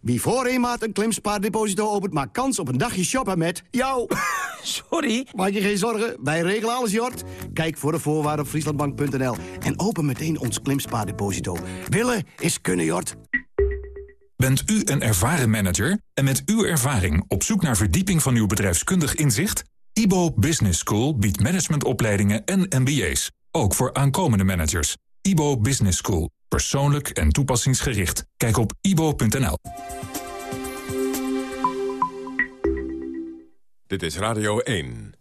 Wie voor een maand een klimspaardeposito opent... maakt kans op een dagje shoppen met jou. Sorry? Maak je geen zorgen, wij regelen alles, Jort. Kijk voor de voorwaarden op frieslandbank.nl. En open meteen ons klimspaardeposito. Willen is kunnen, Jort. Bent u een ervaren manager en met uw ervaring op zoek naar verdieping van uw bedrijfskundig inzicht? IBO Business School biedt managementopleidingen en MBA's, ook voor aankomende managers. IBO Business School, persoonlijk en toepassingsgericht. Kijk op ibo.nl. Dit is Radio 1.